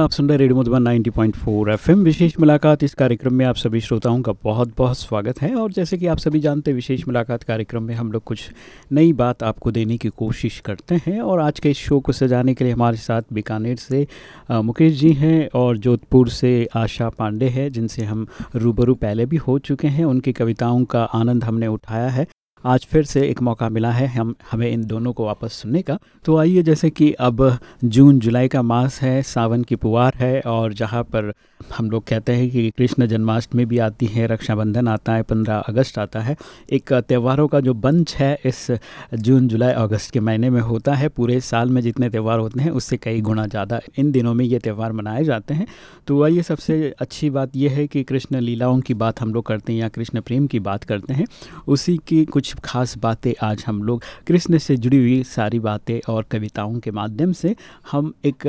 आप सुन रहे radio Madhuban 90.4 FM. विशेष मुलाकात इस कार्यक्रम में आप सभी श्रोताओं का बहुत बहुत स्वागत है। और जैसे कि आप सभी जानते हैं, विशेष मुलाकात कार्यक्रम में हम लोग कुछ नई बात आपको देने की कोशिश करते हैं। और आज के इस शो को सजाने के लिए हमारे साथ बीकानेर से मुकेश जी हैं और जोधपुर से आशा पांडे हैं, जिनसे हम रूबरू पहले भी हो चुके हैं। उनकी कविताओं का आनंद हमने उठाया है। आज फिर से एक मौका मिला है हम, हमें इन दोनों को वापस सुनने का। तो आइए जैसे कि अब जून, जुलाई का मास है, सावन की पुवार है और जहाँ पर हम लोग कहते हैं कि कृष्ण जन्माष्टमी भी आती है, रक्षाबंधन आता है, पंद्रह अगस्त आता है। एक त्योहारों का जो बंच है इस जून, जुलाई, अगस्त के महीने में होता है। पूरे साल में जितने त्यौहार होते हैं उससे कई गुना ज़्यादा इन दिनों में ये त्यौहार मनाए जाते हैं। तो आइए सबसे अच्छी बात यह है कि कृष्ण लीलाओं की बात हम लोग करते हैं या कृष्ण प्रेम की बात करते हैं। उसी की कुछ खास बातें आज हम लोग कृष्ण से जुड़ी हुई सारी बातें और कविताओं के माध्यम से हम एक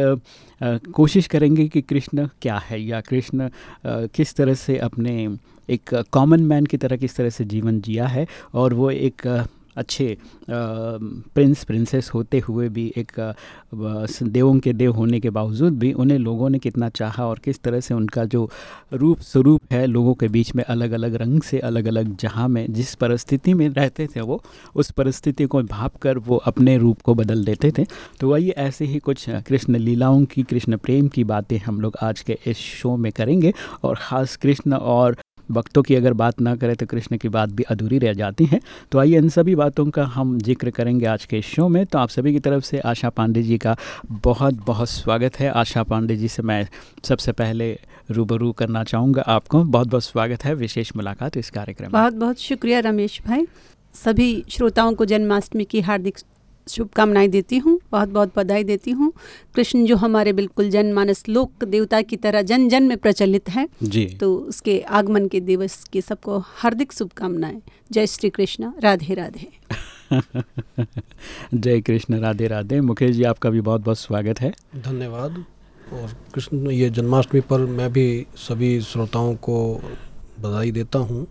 कोशिश करेंगे कि कृष्ण क्या है या कृष्ण किस तरह से अपने एक कॉमन मैन की तरह किस तरह से जीवन जिया है और वो एक अच्छे प्रिंस प्रिंसेस होते हुए भी एक देवों के देव होने के बावजूद भी उन्हें लोगों ने कितना चाहा और किस तरह से उनका जो रूप स्वरूप है लोगों के बीच में अलग अलग रंग से अलग अलग जहाँ में जिस परिस्थिति में रहते थे वो, उस परिस्थिति को भाप कर वो अपने रूप को बदल देते थे। तो वही ऐसे ही कुछ कृष्ण लीलाओं की, कृष्ण प्रेम की बातें हम लोग आज के इस शो में करेंगे और ख़ास कृष्ण और भक्तों की अगर बात ना करें तो कृष्ण की बात भी अधूरी रह जाती है। तो आइए इन सभी बातों का हम ज़िक्र करेंगे आज के शो में। तो आप सभी की तरफ़ से आशा पांडे जी का बहुत बहुत स्वागत है। आशा पांडे जी से मैं सबसे पहले रूबरू करना चाहूँगा आपको। बहुत बहुत स्वागत है। विशेष मुलाकात इस कार्यक्रम बहुत बहुत शुक्रिया रमेश भाई। सभी श्रोताओं को जन्माष्टमी की हार्दिक शुभकामनाएँ देती हूँ बहुत बहुत बधाई देती हूँ। कृष्ण जो हमारे बिल्कुल जनमानस लोक देवता की तरह जन जन में प्रचलित है जी। तो उसके आगमन के दिवस की सबको हार्दिक शुभकामनाएँ। जय श्री कृष्ण राधे राधे। जय कृष्ण राधे राधे। मुकेश जी आपका भी बहुत बहुत स्वागत है। धन्यवाद। और कृष्ण ये जन्माष्टमी पर मैं भी सभी श्रोताओं को बधाई देता हूँ।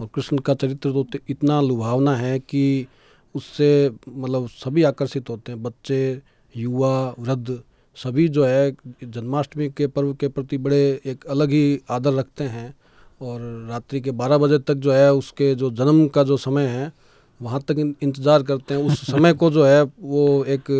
और कृष्ण का चरित्र तो इतना लुभावना है कि उससे मतलब सभी आकर्षित होते हैं। बच्चे युवा वृद्ध सभी जो है जन्माष्टमी के पर्व के प्रति बड़े एक अलग ही आदर रखते हैं और रात्रि के 12 बजे तक जो है उसके जो जन्म का जो समय है वहाँ तक इंतज़ार करते हैं। उस समय को जो है वो एक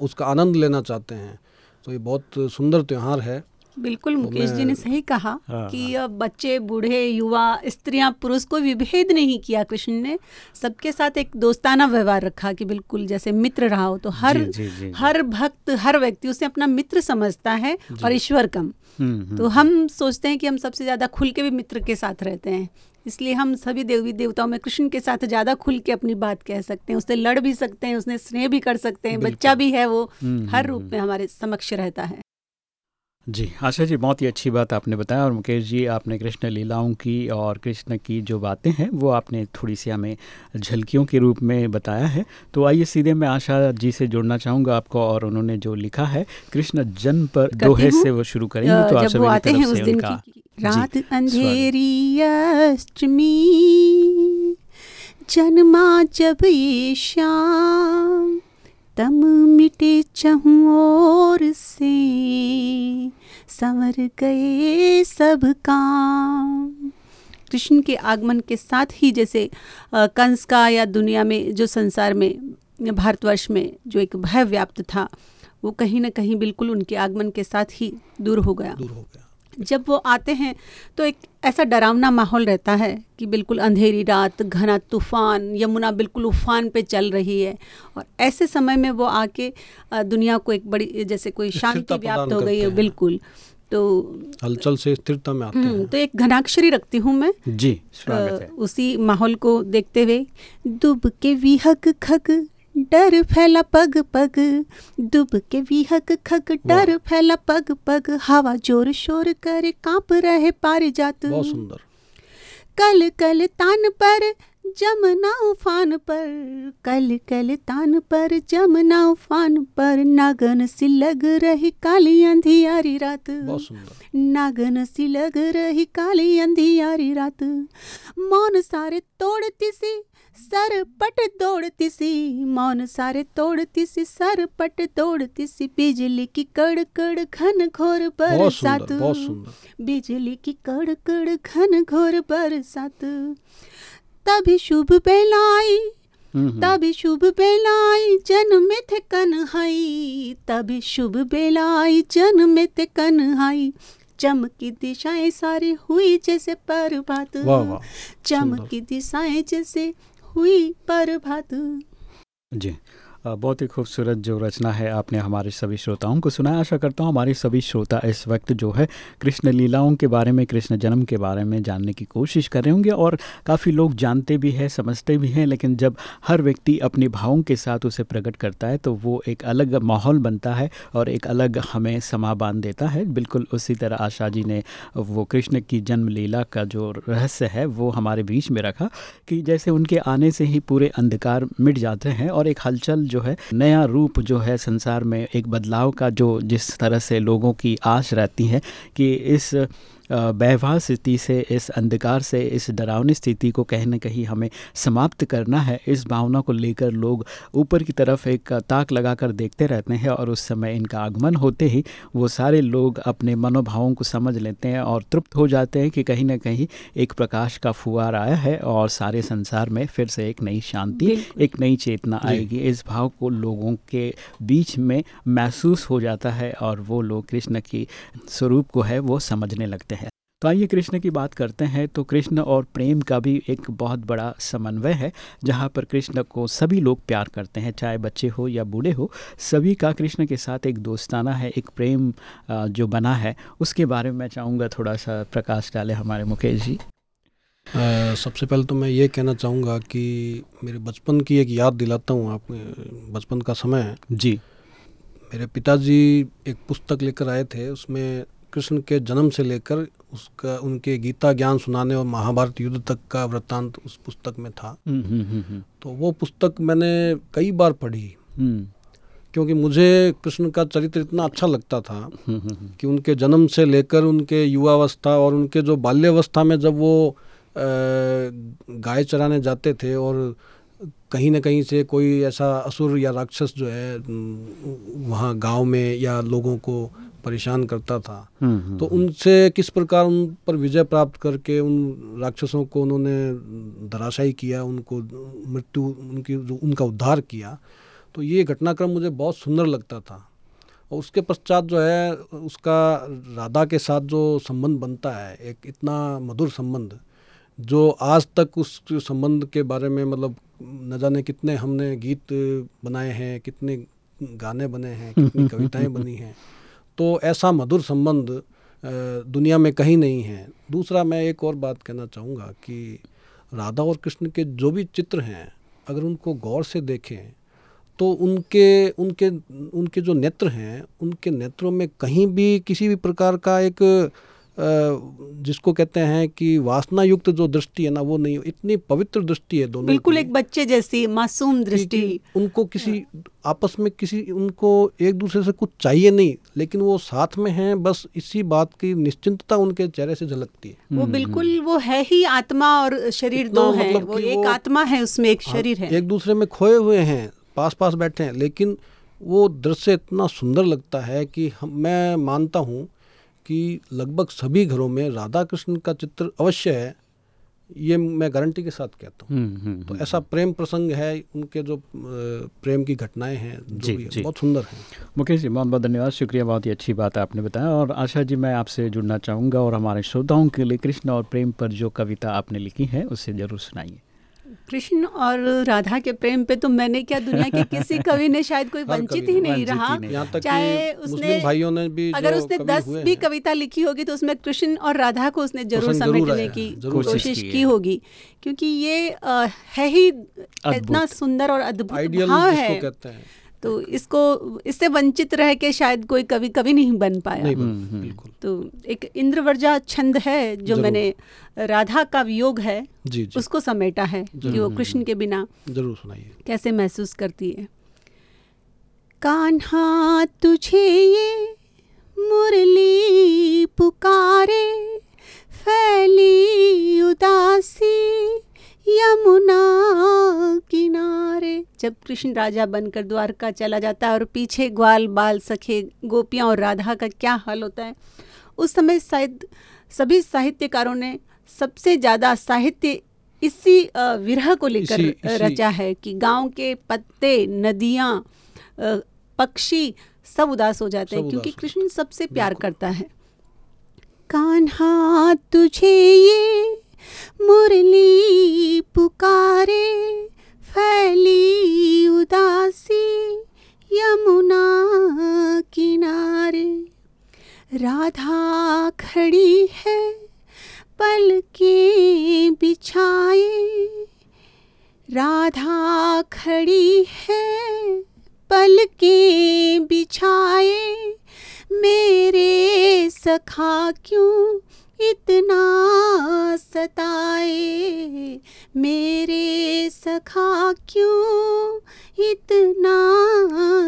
उसका आनंद लेना चाहते हैं। तो ये बहुत सुंदर त्यौहार है। बिल्कुल मुकेश जी ने सही कहा हाँ, कि हाँ। बच्चे बूढ़े युवा स्त्रियाँ पुरुष को विभेद नहीं किया कृष्ण ने। सबके साथ एक दोस्ताना व्यवहार रखा कि बिल्कुल जैसे मित्र रहा हो तो हर जी, जी, जी, हर भक्त हर व्यक्ति उसे अपना मित्र समझता है और ईश्वर कम। हम्म, हम्म, तो हम्म। हम सोचते हैं कि हम सबसे ज़्यादा खुल के भी मित्र के साथ रहते हैं। इसलिए हम सभी देवी देवताओं में कृष्ण के साथ ज़्यादा खुल के अपनी बात कह सकते हैं। उससे लड़ भी सकते हैं उसने स्नेह भी कर सकते हैं बच्चा भी है वो हर रूप में हमारे समक्ष रहता है। जी आशा जी बहुत ही अच्छी बात आपने बताया और मुकेश जी आपने कृष्ण लीलाओं की और कृष्ण की जो बातें हैं वो आपने थोड़ी सी हमें झलकियों के रूप में बताया है। तो आइए सीधे मैं आशा जी से जुड़ना चाहूँगा आपको और उन्होंने जो लिखा है कृष्ण जन्म पर दोहे से वो शुरू करेंगे तो आप सभी आते हैं उस दिन की रात अंधेरी अष्टमी जन्मा जब ये तम मिटे चहु और से। संवर गए सब काम। कृष्ण के आगमन के साथ ही जैसे कंस का या दुनिया में जो संसार में, भारतवर्ष में जो एक भय व्याप्त था, वो कहीं ना कहीं बिल्कुल उनके आगमन के साथ ही दूर हो गया। दूर हो गया। जब वो आते हैं तो एक ऐसा डरावना माहौल रहता है कि बिल्कुल अंधेरी रात घना तूफ़ान यमुना बिल्कुल उफान पे चल रही है। और ऐसे समय में वो आके दुनिया को एक बड़ी जैसे कोई शांति व्याप्त हो गई है बिल्कुल। तो हलचल से स्थिरता में आते हम्म, हैं। तो एक घनाक्षरी रखती हूँ मैं। जी स्वागत है। उसी माहौल को देखते हुए दुब के विहक खग डर फैला पग पग दुब के विहक खग डर फैला पग पग हवा ज़ोर शोर करे काँप रहे पार जात बहुत सुंदर। कल कल तान पर जमना उफान पर कल कल तान पर जमना उफान पर नागन सी लग रही काली अंधियारी रात। नागन सी लग रही काली अंधियारी रात। मौन सारे तोड़ती सी सर पट दौड़ती सी। मौन सारे तोड़ती सी सर पट दौड़ती सी। बिजली की कड़ कड़ घन घोर बरसात बिजली की कड़ कड़ घन घोर बरसात तभी शुभ बेलाई आई हम्म, तभी शुभ बेलाई जन्म थे कन्हई। तभी शुभ बेलाई जन्म थे कन्हई। चमकी दिशाएँ सारी हुई जैसे वाह चमकी दिशाएँ जैसे हुई प्रभात जी। बहुत ही खूबसूरत जो रचना है आपने हमारे सभी श्रोताओं को सुनाया। आशा करता हूँ हमारे सभी श्रोता इस वक्त जो है कृष्ण लीलाओं के बारे में, कृष्ण जन्म के बारे में जानने की कोशिश कर रहे होंगे और काफ़ी लोग जानते भी हैं, समझते भी हैं, लेकिन जब हर व्यक्ति अपने भावों के साथ उसे प्रकट करता है तो वो एक अलग माहौल बनता है और एक अलग हमें समा बाँध देता है। बिल्कुल उसी तरह आशा जी ने वो कृष्ण की जन्म लीला का जो रहस्य है वो हमारे बीच में रखा कि जैसे उनके आने से ही पूरे अंधकार मिट जाते हैं और एक हलचल जो है, नया रूप जो है संसार में एक बदलाव का जो जिस तरह से लोगों की आश रहती है कि इस वैवाह स्थिति से इस अंधकार से इस डरावनी स्थिति को कहीं ना कहीं हमें समाप्त करना है। इस भावना को लेकर लोग ऊपर की तरफ़ एक ताक लगाकर देखते रहते हैं और उस समय इनका आगमन होते ही वो सारे लोग अपने मनोभावों को समझ लेते हैं और तृप्त हो जाते हैं कि कहीं ना कहीं एक प्रकाश का फुहार आया है और सारे संसार में फिर से एक नई शांति एक नई चेतना आएगी। इस भाव को लोगों के बीच में महसूस हो जाता है और वो लोग कृष्ण की स्वरूप को है वो समझने लगते हैं। तो आइए कृष्ण की बात करते हैं। तो कृष्ण और प्रेम का भी एक बहुत बड़ा समन्वय है जहाँ पर कृष्ण को सभी लोग प्यार करते हैं चाहे बच्चे हो या बूढ़े हो। सभी का कृष्ण के साथ एक दोस्ताना है एक प्रेम जो बना है। उसके बारे में मैं चाहूँगा थोड़ा सा प्रकाश डाले हमारे मुकेश जी। सबसे पहले तो मैं ये कहना चाहूँगा कि मेरे बचपन की एक याद दिलाता हूँ आप बचपन का समय। है जी। मेरे पिताजी एक पुस्तक लेकर आए थे उसमें कृष्ण के जन्म से लेकर उसका उनके गीता ज्ञान सुनाने और महाभारत युद्ध तक का वृत्तांत उस पुस्तक में था। हम्म, हम्म, हम्म, तो वो पुस्तक मैंने कई बार पढ़ी। क्योंकि मुझे कृष्ण का चरित्र इतना अच्छा लगता था कि उनके जन्म से लेकर उनके युवावस्था और उनके जो बाल्यावस्था में जब वो गाय चराने जाते थे और कहीं ना कहीं से कोई ऐसा असुर या राक्षस जो है वहाँ गाँव में या लोगों को परेशान करता था। हम्म, हम्म, तो उनसे किस प्रकार उन पर विजय प्राप्त करके उन राक्षसों को उन्होंने धराशायी किया उनको मृत्यु उनकी जो उनका उद्धार किया तो ये घटनाक्रम मुझे बहुत सुंदर लगता था। और उसके पश्चात जो है उसका राधा के साथ जो संबंध बनता है एक इतना मधुर संबंध जो आज तक उस संबंध के बारे में मतलब न जाने कितने हमने गीत बनाए हैं कितने गाने बने हैं कितनी कविताएँ बनी हैं। तो ऐसा मधुर संबंध दुनिया में कहीं नहीं है। दूसरा मैं एक और बात कहना चाहूँगा कि राधा और कृष्ण के जो भी चित्र हैं, अगर उनको गौर से देखें तो उनके उनके उनके जो नेत्र हैं, उनके नेत्रों में कहीं भी किसी भी प्रकार का एक जिसको कहते हैं कि वासना युक्त जो दृष्टि है ना वो नहीं इतनी पवित्र दृष्टि है दोनों बिल्कुल एक बच्चे जैसी मासूम दृष्टि। उनको किसी आपस में किसी उनको एक दूसरे से कुछ चाहिए नहीं लेकिन वो साथ में हैं बस इसी बात की निश्चिंतता उनके चेहरे से झलकती है। वो बिल्कुल वो है ही आत्मा और शरीर दो है मतलब वो एक वो- आत्मा है उसमें एक शरीर हाँ, है एक दूसरे में खोए हुए हैं पास पास बैठे हैं लेकिन वो दृश्य इतना सुंदर लगता है कि हम मैं मानता हूँ कि लगभग सभी घरों में राधा कृष्ण का चित्र अवश्य है ये मैं गारंटी के साथ कहता हूँ। हम्म, हम्म, तो ऐसा प्रेम प्रसंग है उनके जो प्रेम की घटनाएँ हैं जी, भी है, जी। बहुत सुंदर है। मुकेश जी बहुत बहुत धन्यवाद शुक्रिया बहुत ही अच्छी बात है आपने बताया और आशा जी मैं आपसे जुड़ना चाहूँगा और हमारे श्रोताओं के लिए कृष्ण और प्रेम पर जो कविता आपने लिखी है उसे ज़रूर सुनाइए। कृष्ण और राधा के प्रेम पे तो मैंने क्या दुनिया के किसी कवि ने शायद कोई वंचित ही नहीं रहा। चाहे उसने भाइयों ने भी अगर उसने दस भी कविता लिखी होगी तो उसमें कृष्ण और राधा को उसने ज़रूर समेटने की कोशिश की होगी। क्योंकि ये है ही इतना सुंदर और अद्भुत भाव है। तो इसको इससे वंचित रह के शायद कोई कवि कभी नहीं बन पाया। नहीं हम्म, हम्म। तो एक इंद्रवर्जा छंद है जो मैंने राधा का वियोग है जी, जी। उसको समेटा है कि वो कृष्ण के बिना ज़रूर सुनाइए। कैसे महसूस करती है। कान्हा तुझे ये मुरली पुकारे फैली उदासी यमुना जब कृष्ण राजा बनकर द्वारका चला जाता है और पीछे ग्वाल बाल सखे गोपियाँ और राधा का क्या हाल होता है? उस समय शायद सभी साहित्यकारों ने सबसे ज़्यादा साहित्य इसी विरह को लेकर रचा है कि गाँव के पत्ते नदियाँ पक्षी सब उदास हो जाते हैं क्योंकि कृष्ण सबसे प्यार करता है। कान्हा तुझे ये मुरली पुकारे फैली उदासी यमुना किनारे। राधा खड़ी है, पल के बिछाए। राधा खड़ी है, पल के बिछाए। मेरे सखा क्यों इतना सताए। मेरे सखा क्यों इतना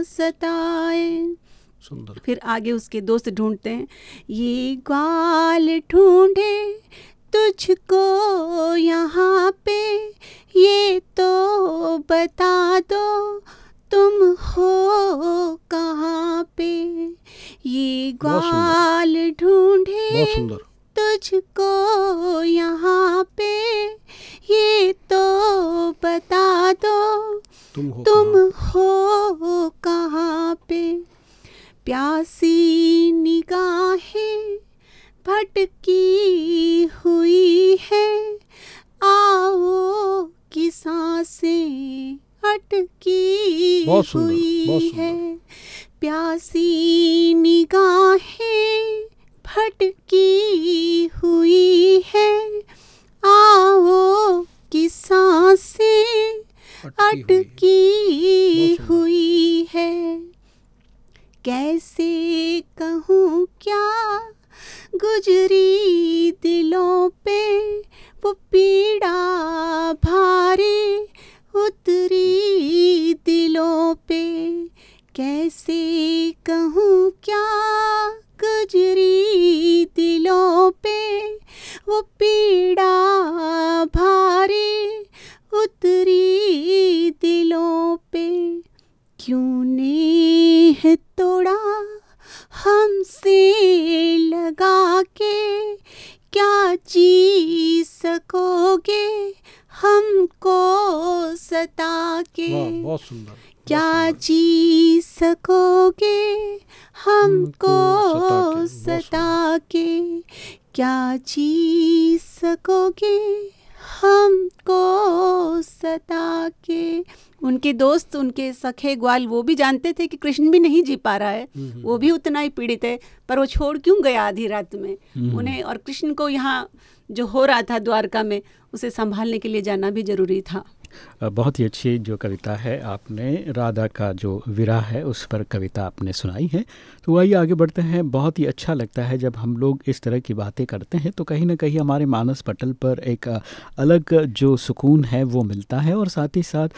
सताए? सुंदर। फिर आगे उसके दोस्त ढूंढते हैं। ये ग्वाल ढूंढे तुझको यहाँ पे। ये तो बता दो तुम हो कहाँ पे? ये ग्वाल ढूंढे तुझको यहाँ पे ये तो बता दो। तुम हो तुम हो कहाँ पे? प्यासी निगाहें भटकी हुई है। आओ की साँसें अटकी हुई है। प्यासी निगाहें क्या जी सकोगे? हमको सता के उनके दोस्त उनके सखे ग्वाल वो भी जानते थे कि कृष्ण भी नहीं जी पा रहा है। हम्म, हम्म, वो भी हम्म। उतना ही पीड़ित है पर वो छोड़ क्यों गया आधी रात में? उन्हें और कृष्ण को यहाँ जो हो रहा था द्वारका में उसे संभालने के लिए जाना भी ज़रूरी था। बहुत ही अच्छी जो कविता है आपने राधा का जो विराह है उस पर कविता आपने सुनाई है। तो आइए आगे बढ़ते हैं। बहुत ही अच्छा लगता है जब हम लोग इस तरह की बातें करते हैं तो कहीं ना कहीं हमारे मानस पटल पर एक अलग जो सुकून है वो मिलता है। और साथ ही साथ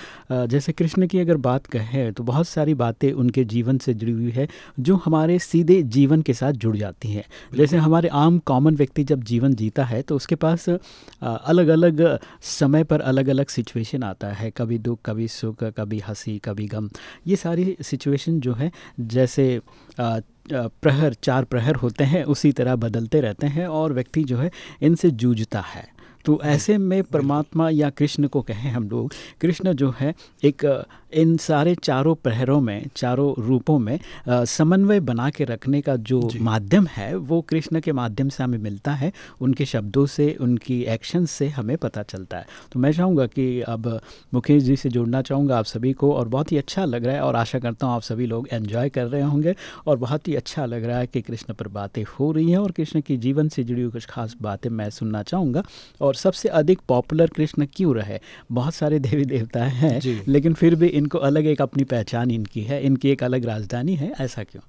जैसे कृष्ण की अगर बात कहें तो बहुत सारी बातें उनके जीवन से जुड़ी हुई है जो हमारे सीधे जीवन के साथ जुड़ जाती हैं। जैसे हमारे आम कॉमन व्यक्ति जब जीवन जीता है तो उसके पास अलग अलग समय पर अलग अलग सिचुएशन आता है, कभी दुख, कभी सुख, कभी हँसी, कभी गम। ये सारी सिचुएशन जो है, जैसे प्रहर, चार प्रहर होते हैं, उसी तरह बदलते रहते हैं और व्यक्ति जो है, इनसे जूझता है। तो ऐसे में परमात्मा या कृष्ण को कहें हम लोग कृष्ण जो है एक इन सारे चारों प्रहरों में चारों रूपों में समन्वय बना के रखने का जो माध्यम है वो कृष्ण के माध्यम से हमें मिलता है उनके शब्दों से उनकी एक्शन से हमें पता चलता है। तो मैं चाहूँगा कि अब मुकेश जी से जुड़ना चाहूँगा आप सभी को और बहुत ही अच्छा लग रहा है और आशा करता हूँ आप सभी लोग एन्जॉय कर रहे होंगे और बहुत ही अच्छा लग रहा है कि कृष्ण पर बातें हो रही हैं और कृष्ण की जीवन से जुड़ी हुई कुछ खास बातें मैं सुनना चाहूँगा और सबसे अधिक पॉपुलर कृष्ण क्यों रहे? बहुत सारे देवी देवता हैं लेकिन फिर भी इनको अलग एक अपनी पहचान इनकी है इनकी एक अलग राजधानी है ऐसा क्यों?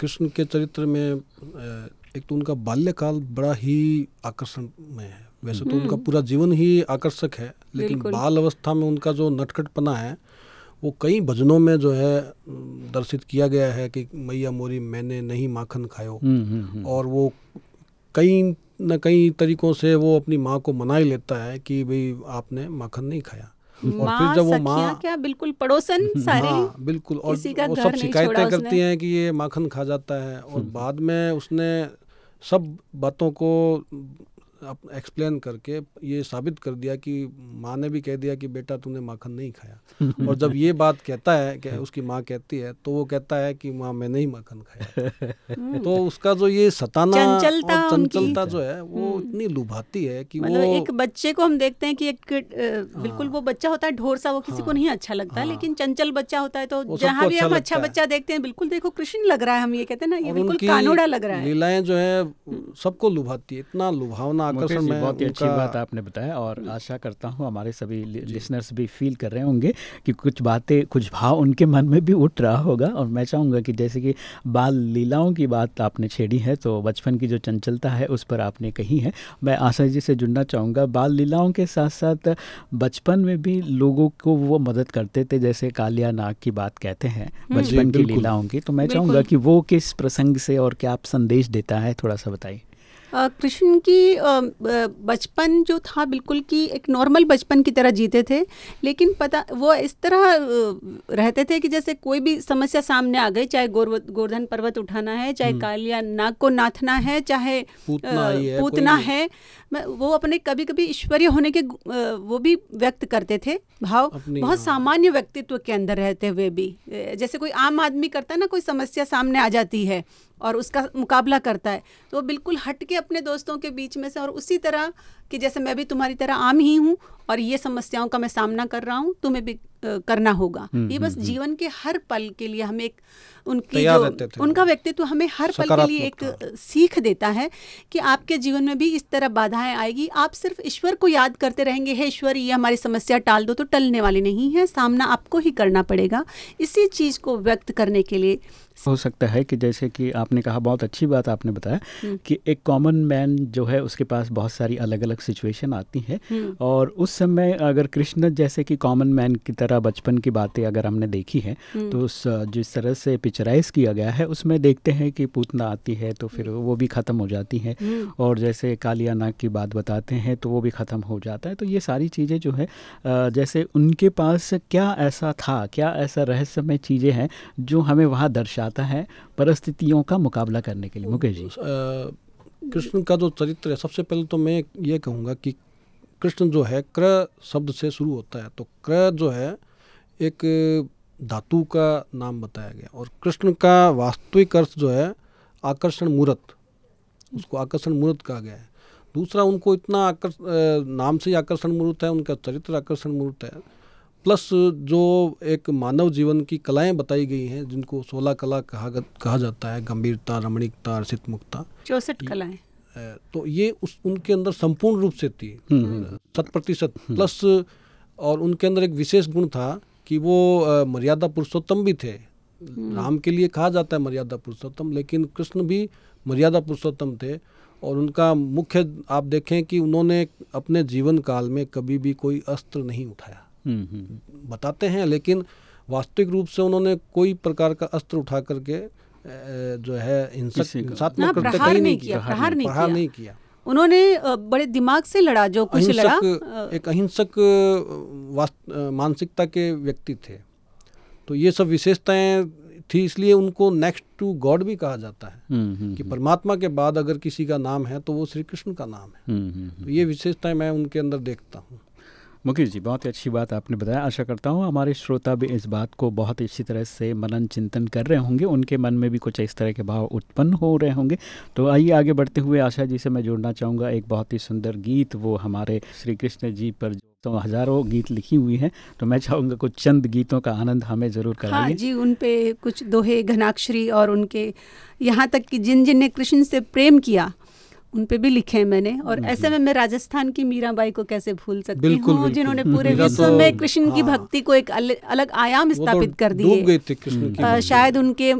कृष्ण के चरित्र में एक तो उनका बाल्यकाल बड़ा ही आकर्षण में है। वैसे तो उनका हम्म। पूरा जीवन ही आकर्षक है लेकिन बाल अवस्था में उनका जो नटखटपना है वो कई भजनों में जो है दर्शित किया गया है कि मैया मोरी मैंने नहीं माखन खायो। हम्म, हम्म, और वो कई न कई तरीकों से वो अपनी माँ को मना ही लेता है कि भाई आपने माखन नहीं खाया। और फिर जब वो माँ क्या? बिल्कुल पड़ोसन सारे। हाँ, बिल्कुल और वो सब शिकायतें करती हैं कि ये माखन खा जाता है। और बाद में उसने सब बातों को एक्सप्लेन करके ये साबित कर दिया कि माँ ने भी कह दिया कि बेटा तूने माखन नहीं खाया। और जब ये बात कहता है कि उसकी माँ कहती है तो वो कहता है कि माँ मैंने ही माखन खाया। तो उसका जो ये सताना चंचलता और चंचलता जो है वो हम्म। इतनी लुभाती है कि मतलब वो एक बच्चे को हम देखते हैं कि एक बिल्कुल वो बच्चा होता है ढोर सा वो किसी को हाँ। नहीं अच्छा लगता है। हाँ। लेकिन चंचल बच्चा होता है तो जहाँ भी अच्छा हम अच्छा बच्चा देखते हैं बिल्कुल देखो कृष्ण लग रहा है हम ये कहते हैं ना ये बिल्कुल कानूड़ा लग रहा है। लीलाएँ जो है सबको लुभाती है इतना लुभावना आकर्षण में बहुत ही अच्छी बात आपने बताया और आशा करता हूँ हमारे सभी लिसनर्स भी फील कर रहे होंगे कि कुछ बातें कुछ भाव उनके मन में भी उठ रहा होगा और मैं चाहूँगा कि जैसे कि बाल लीलाओं की बात आपने छेड़ी है तो बचपन की जो चंचलता है उस पर आपने कही है। मैं आशा जी से जुड़ना चाहूँगा बाल लीलाओं के साथ साथ बचपन में भी लोगों को वो मदद करते थे जैसे कालिया नाग की बात कहते हैं हम्म। बचपन की लीलाओं की। तो मैं चाहूँगा कि वो किस प्रसंग से और क्या आप संदेश देता है थोड़ा सा बताइए। कृष्ण की बचपन जो था बिल्कुल कि एक नॉर्मल बचपन की तरह जीते थे लेकिन पता वो इस तरह रहते थे कि जैसे कोई भी समस्या सामने आ गई चाहे गोर गोवर्धन पर्वत उठाना है चाहे हम्म। कालिया नाग को नाथना है चाहे पूतना है, पूतना है वो अपने कभी कभी ईश्वरीय होने के वो भी व्यक्त करते थे भाव बहुत हाँ। सामान्य व्यक्तित्व के अंदर रहते हुए भी जैसे कोई आम आदमी करता है ना कोई समस्या सामने आ जाती है और उसका मुकाबला करता है तो वो बिल्कुल हट के अपने दोस्तों के बीच में से और उसी तरह कि जैसे मैं भी तुम्हारी तरह आम ही हूँ और ये समस्याओं का मैं सामना कर रहा हूँ तुम्हें भी करना होगा। हम्म, ये बस हम्म, हम्म। जीवन के हर पल के लिए हमें एक उनकी जो उनका व्यक्तित्व हमें हर पल के लिए एक सीख देता है कि आपके जीवन में भी इस तरह बाधाएँ आएगी। आप सिर्फ़ ईश्वर को याद करते रहेंगे हे ईश्वर ये हमारी समस्या टाल दो तो टलने वाली नहीं है सामना आपको ही करना पड़ेगा। इसी चीज़ को व्यक्त करने के लिए हो सकता है कि जैसे कि आपने कहा बहुत अच्छी बात आपने बताया हम्म। कि एक कॉमन मैन जो है उसके पास बहुत सारी अलग अलग सिचुएशन आती हैं हम्म। और उस समय अगर कृष्ण जैसे कि कॉमन मैन की तरह बचपन की बातें अगर हमने देखी हैं हम्म। तो उस जिस तरह से पिक्चराइज किया गया है उसमें देखते हैं कि पूतना आती है तो फिर वो भी ख़त्म हो जाती है और जैसे कालिया नाग की बात बताते हैं तो वो भी ख़त्म हो जाता है तो ये सारी चीज़ें जो है जैसे उनके पास क्या ऐसा था क्या ऐसा रहस्यमय चीज़ें हैं जो हमें वहाँ दर्शा जाता है परिस्थितियों का मुकाबला करने के लिए। मुकेश जी। कृष्ण का जो चरित्र है, सबसे पहले तो मैं ये कहूँगा कि कृष्ण जो है क्र शब्द से शुरू होता है। तो क्र जो है, एक धातु का नाम बताया गया और कृष्ण का वास्तविक अर्थ जो है, आकर्षण मूर्त। उसको आकर्षण मूर्त कहा गया है। दूसरा, उनको इतना आकर्ष नाम से ही आकर्षण मूर्त है, उनका चरित्र आकर्षण मूर्त है। प्लस जो एक मानव जीवन की कलाएँ बताई गई हैं जिनको सोलह कला कहा कहा जाता है गंभीरता रमणीकता अर्षित मुक्ता चौसठ कलाएँ तो ये उस उनके अंदर संपूर्ण रूप से थी हम्म, हम्म। शत प्रतिशत हम्म। प्लस और उनके अंदर एक विशेष गुण था कि वो मर्यादा पुरुषोत्तम भी थे राम के लिए कहा जाता है मर्यादा पुरुषोत्तम लेकिन कृष्ण भी मर्यादा पुरुषोत्तम थे और उनका मुख्य आप देखें कि उन्होंने अपने जीवन काल में कभी भी कोई अस्त्र नहीं उठाया। बताते हैं लेकिन वास्तविक रूप से उन्होंने कोई प्रकार का अस्त्र उठा करके जो है हिंसात्मक कृत्य कहीं नहीं किया। प्रहार नहीं, किया। उन्होंने बड़े दिमाग से लड़ा जो कुछ लड़ा एक अहिंसक मानसिकता के व्यक्ति थे। तो ये सब विशेषताएँ थी इसलिए उनको नेक्स्ट टू गॉड भी कहा जाता है। कि परमात्मा के बाद अगर किसी का नाम है तो वो श्री कृष्ण का नाम है। हम्म, हम्म, तो ये विशेषताएँ मैं उनके अंदर देखता हूँ। मुकेश जी बहुत ही अच्छी बात आपने बताया। आशा करता हूँ हमारे श्रोता भी इस बात को बहुत अच्छी तरह से मनन चिंतन कर रहे होंगे। उनके मन में भी कुछ इस तरह के भाव उत्पन्न हो रहे होंगे। तो आइए आगे बढ़ते हुए आशा जी से मैं जोड़ना चाहूँगा एक बहुत ही सुंदर गीत। वो हमारे श्री कृष्ण जी पर जो तो हज़ारों गीत लिखी हुई हैं। तो मैं चाहूँगा कुछ चंद गीतों का आनंद हमें ज़रूर हाँ कराइए। जी उन पे कुछ दोहे घनाक्षरी और उनके यहाँ तक कि जिन जिन ने कृष्ण से प्रेम किया उन पे भी लिखे हैं मैंने और हम्म, ऐसे में मैं राजस्थान की मीराबाई को कैसे भूल सकती हूँ जिन्होंने पूरे विश्व तो- में कृष्ण की हाँ। भक्ति को एक अलग आयाम तो स्थापित कर दिए। शायद उनके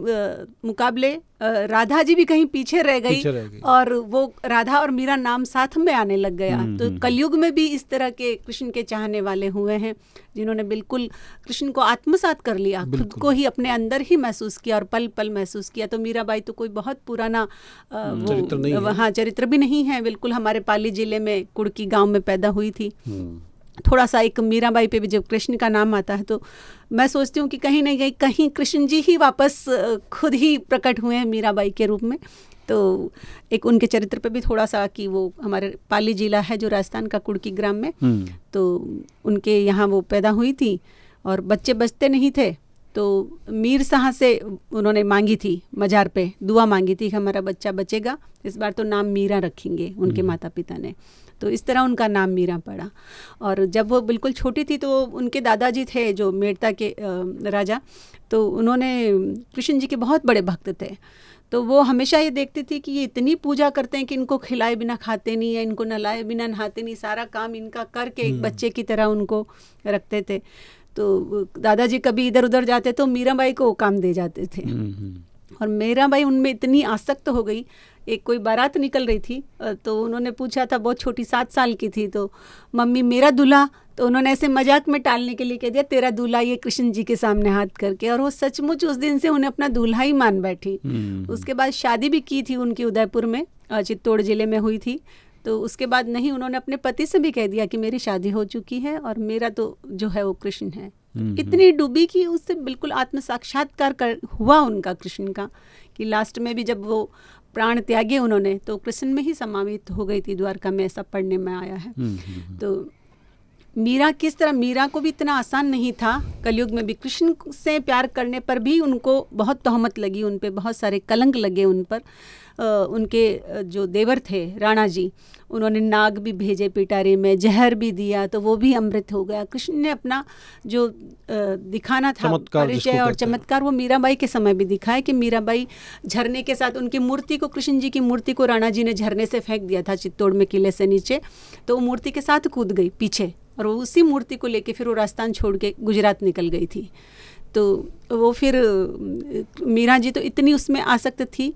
मुकाबले राधा जी भी कहीं पीछे रह गई पीछे रह गई। और वो राधा और मीरा नाम साथ में आने लग गया। हम्म, तो हम्म, कलयुग में भी इस तरह के कृष्ण के चाहने वाले हुए हैं जिन्होंने बिल्कुल कृष्ण को आत्मसात कर लिया खुद को ही अपने अंदर ही महसूस किया और पल पल महसूस किया। तो मीराबाई तो कोई बहुत पुराना वो चरित्र नहीं हाँ चरित्र भी नहीं है बिल्कुल हमारे पाली ज़िले में कुड़की गाँव में पैदा हुई थी। हम्म, थोड़ा सा एक मीराबाई पे भी जब कृष्ण का नाम आता है तो मैं सोचती हूँ कि कहीं ना कहीं कहीं कृष्ण जी ही वापस खुद ही प्रकट हुए हैं मीराबाई के रूप में। तो एक उनके चरित्र पे भी थोड़ा सा कि वो हमारे पाली जिला है जो राजस्थान का कुड़की ग्राम में हम्म, तो उनके यहाँ वो पैदा हुई थी और बच्चे बचते नहीं थे। तो मीर शाह से उन्होंने मांगी थी मजार पे दुआ मांगी थी कि हमारा बच्चा बचेगा। इस बार तो नाम मीरा रखेंगे उनके माता पिता ने। तो इस तरह उनका नाम मीरा पड़ा। और जब वो बिल्कुल छोटी थी तो उनके दादाजी थे जो मेड़ता के राजा। तो उन्होंने कृष्ण जी के बहुत बड़े भक्त थे। तो वो हमेशा ये देखती थी कि ये इतनी पूजा करते हैं कि इनको खिलाए बिना खाते नहीं है इनको नहलाए बिना नहाते नहीं सारा काम इनका करके एक बच्चे की तरह उनको रखते थे। तो दादाजी कभी इधर उधर जाते तो मीराबाई को काम दे जाते थे। हम्म, हम्म, और मीराबाई उनमें इतनी आसक्त हो गई एक कोई बारात निकल रही थी तो उन्होंने पूछा था बहुत छोटी सात साल की थी तो मम्मी मेरा दूल्हा? तो उन्होंने ऐसे मज़ाक में टालने के लिए कह दिया तेरा दूल्हा ये कृष्ण जी के सामने हाथ करके। और वो सचमुच उस दिन से उन्हें अपना दूल्हा ही मान बैठी। हम्म, उसके बाद शादी भी की थी उनकी उदयपुर में चित्तौड़ ज़िले में हुई थी। तो उसके बाद नहीं उन्होंने अपने पति से भी कह दिया कि मेरी शादी हो चुकी है और मेरा तो जो है वो कृष्ण है। हम्म, इतनी डूबी कि उससे बिल्कुल आत्म साक्षात्कार कर हुआ उनका कृष्ण का कि लास्ट में भी जब वो प्राण त्यागे उन्होंने तो कृष्ण में ही समावित हो गई थी द्वारका में ऐसा पढ़ने में आया है। हम्म, हम्म, तो मीरा किस तरह मीरा को भी इतना आसान नहीं था कलयुग में भी। कृष्ण से प्यार करने पर भी उनको बहुत तहमत लगी उन पर बहुत सारे कलंक लगे उन पर। उनके जो देवर थे राणा जी उन्होंने नाग भी भेजे पिटारे में जहर भी दिया तो वो भी अमृत हो गया। कृष्ण ने अपना जो दिखाना था परिचय और चमत्कार वो मीराबाई के समय भी दिखाया कि मीराबाई झरने के साथ उनकी मूर्ति को कृष्ण जी की मूर्ति को राणा जी ने झरने से फेंक दिया था चित्तौड़ में किले से नीचे तो वो मूर्ति के साथ कूद गई पीछे और वो उसी मूर्ति को लेके फिर वो राजस्थान छोड़ के गुजरात निकल गई थी। तो वो फिर मीरा जी तो इतनी उसमें आसक्त थी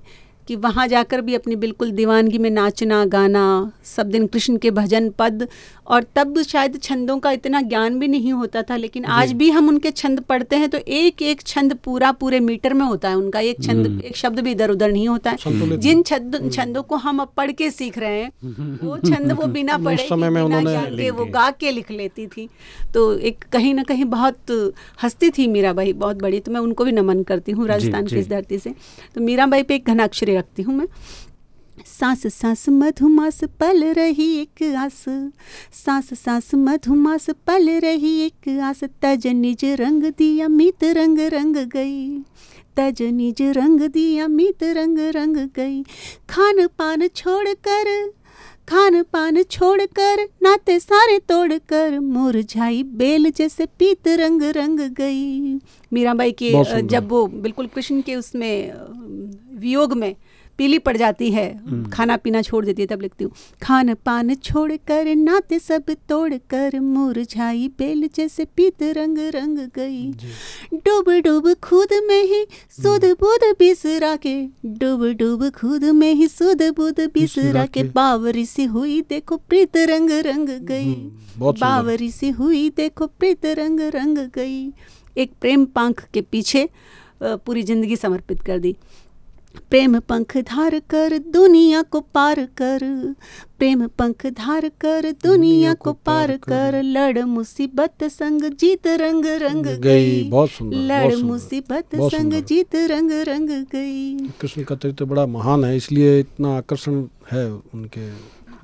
कि वहाँ जाकर भी अपनी बिल्कुल दीवानगी में नाचना गाना सब दिन कृष्ण के भजन पद और तब शायद छंदों का इतना ज्ञान भी नहीं होता था लेकिन आज भी हम उनके छंद पढ़ते हैं तो एक एक छंद पूरा पूरे मीटर में होता है उनका एक छंद एक शब्द भी इधर उधर नहीं होता है। जिन छंद छंदों को हम अब पढ़ के सीख रहे हैं वो छंद वो बिना पढ़े समय में उन्होंने के वो गा के लिख लेती थी। तो एक कहीं ना कहीं बहुत हस्ती थी मीराबाई बहुत बड़ी तो मैं उनको भी नमन करती हूँ राजस्थान की इस धरती से। तो मीराबाई पे एक घनाक्षरी रखती हूँ मैं। सांस सांस मधुमास पल रही एक आस। सांस सांस मधुमास पल रही एक आस। तज निज रंग दिया मीत रंग रंग गई। तज निज रंग दिया मीत रंग रंग गई। खान पान छोड़ कर खान पान छोड़ कर नाते सारे तोड़ कर मुरझाई बेल जैसे पीत रंग रंग गई। मीराबाई के जब वो बिल्कुल कृष्ण के उसमें वियोग में पीली पड़ जाती है। खाना पीना छोड़ देती है तब लिखती हूँ। खान पान छोड़ कर नाते सब तोड़ कर मुरझाई बेल जैसे पीत रंग रंग गई। डूब डूब खुद में ही सुध बुध बिसरा के डूब डूब खुद में ही सुध बुध बिसरा के। बावरी सी हुई देखो प्रीत रंग रंग गई। सुंदर। बावरी सी हुई देखो प्रीत रंग रंग गई। एक प्रेम पंख के पीछे पूरी ज़िंदगी समर्पित कर दी। प्रेम पंख धार कर दुनिया को पार कर प्रेम पंख धार कर दुनिया को पार कर लड़ मुसीबत संग जीत रंग रंग गई। बहुत सुंदर लड़ मुसीबत संग जीत रंग रंग गई। कृष्ण का चरित्र बड़ा महान है इसलिए इतना आकर्षण है उनके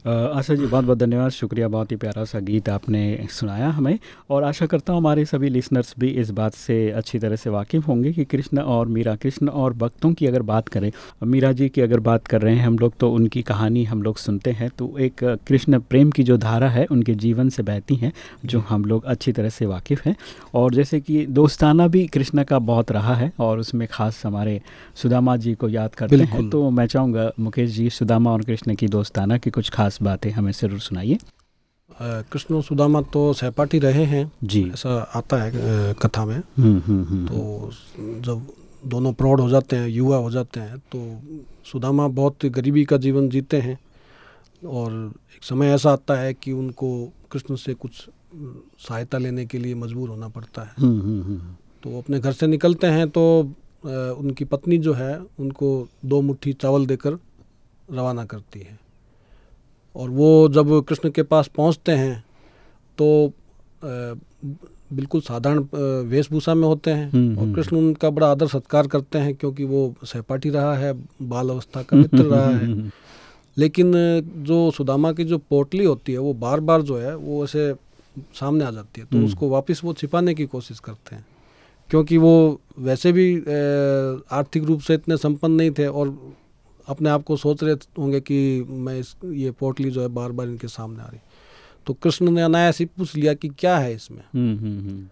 आशा जी बहुत बहुत धन्यवाद। शुक्रिया बहुत ही प्यारा सा गीत आपने सुनाया हमें। और आशा करता हूँ हमारे सभी लिसनर्स भी इस बात से अच्छी तरह से वाकिफ़ होंगे कि कृष्ण और मीरा कृष्ण और भक्तों की अगर बात करें मीरा जी की अगर बात कर रहे हैं हम लोग तो उनकी कहानी हम लोग सुनते हैं। तो एक कृष्ण प्रेम की जो धारा है उनके जीवन से बहती हैं जो हम लोग अच्छी तरह से वाकिफ़ हैं। और जैसे कि दोस्ताना भी कृष्ण का बहुत रहा है और उसमें ख़ास हमारे सुदामा जी को याद करते हैं। तो मैं चाहूँगा मुकेश जी सुदामा और कृष्ण की दोस्ताना की कुछ खास बातें हमें ज़रूर सुनाइए। कृष्ण और सुदामा तो सहपाठी रहे हैं जी। ऐसा आता है कथा में। हम्म, हम्म, हम्म, तो जब दोनों प्रौढ़ हो जाते हैं युवा हो जाते हैं तो सुदामा बहुत गरीबी का जीवन जीते हैं। और एक समय ऐसा आता है कि उनको कृष्ण से कुछ सहायता लेने के लिए मजबूर होना पड़ता है। तो अपने घर से निकलते हैं तो उनकी पत्नी जो है उनको दो मुट्ठी चावल देकर रवाना करती है। और वो जब कृष्ण के पास पहुँचते हैं तो बिल्कुल साधारण वेशभूषा में होते हैं हम्म, और हम्म। कृष्ण उनका बड़ा आदर सत्कार करते हैं क्योंकि वो सहपाठी रहा है बाल अवस्था का मित्र रहा है लेकिन जो सुदामा की जो पोटली होती है वो बार बार जो है वो ऐसे सामने आ जाती है तो हम्म। उसको वापस वो छिपाने की कोशिश करते हैं क्योंकि वो वैसे भी आर्थिक रूप से इतने संपन्न नहीं थे और अपने आप को सोच रहे होंगे कि मैं इस ये पोटली जो है बार बार इनके सामने आ रही तो कृष्ण ने अनायास ही पूछ लिया कि क्या है इसमें? हम्म, हम्म, हम्म।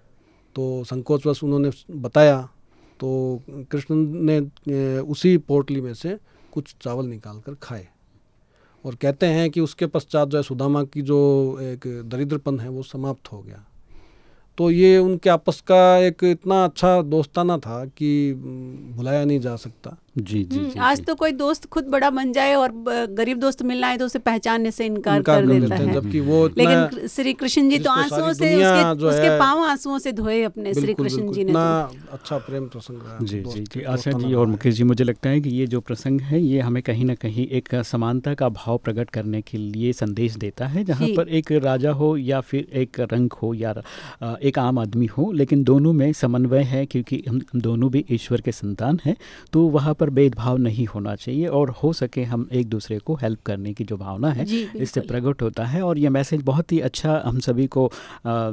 तो संकोचवश उन्होंने बताया तो कृष्ण ने उसी पोटली में से कुछ चावल निकाल कर खाए। और कहते हैं कि उसके पश्चात जो है सुदामा की जो एक दरिद्रपन है वो समाप्त हो गया। तो ये उनके आपस का एक इतना अच्छा दोस्ताना था कि भुलाया नहीं जा सकता। जी जी, हम्म, जी आज जी. तो कोई दोस्त खुद बड़ा बन जाए और गरीब दोस्त मिलना है तो उसे पहचानने से इनकार, कर देता है जबकि वो लेकिन श्री कृष्ण जी तो आंसुओं से उसके, उसके पाँव आंसुओं से धोए अपने श्री कृष्ण जी ने तो। अच्छा प्रेम प्रसंग जी जी जी। आशा जी और मुकेश जी मुझे लगता है कि ये जो प्रसंग है ये हमें कहीं ना कहीं एक समानता का भाव प्रकट करने के लिए संदेश देता है जहाँ पर एक राजा हो या फिर एक रंग हो या एक आम आदमी हो लेकिन दोनों में समन्वय है क्योंकि हम दोनों भी ईश्वर के संतान हैं तो वहाँ पर पर भेदभाव नहीं होना चाहिए और हो सके हम एक दूसरे को हेल्प करने की जो भावना है इससे प्रकट होता है और ये मैसेज बहुत ही अच्छा हम सभी को आ,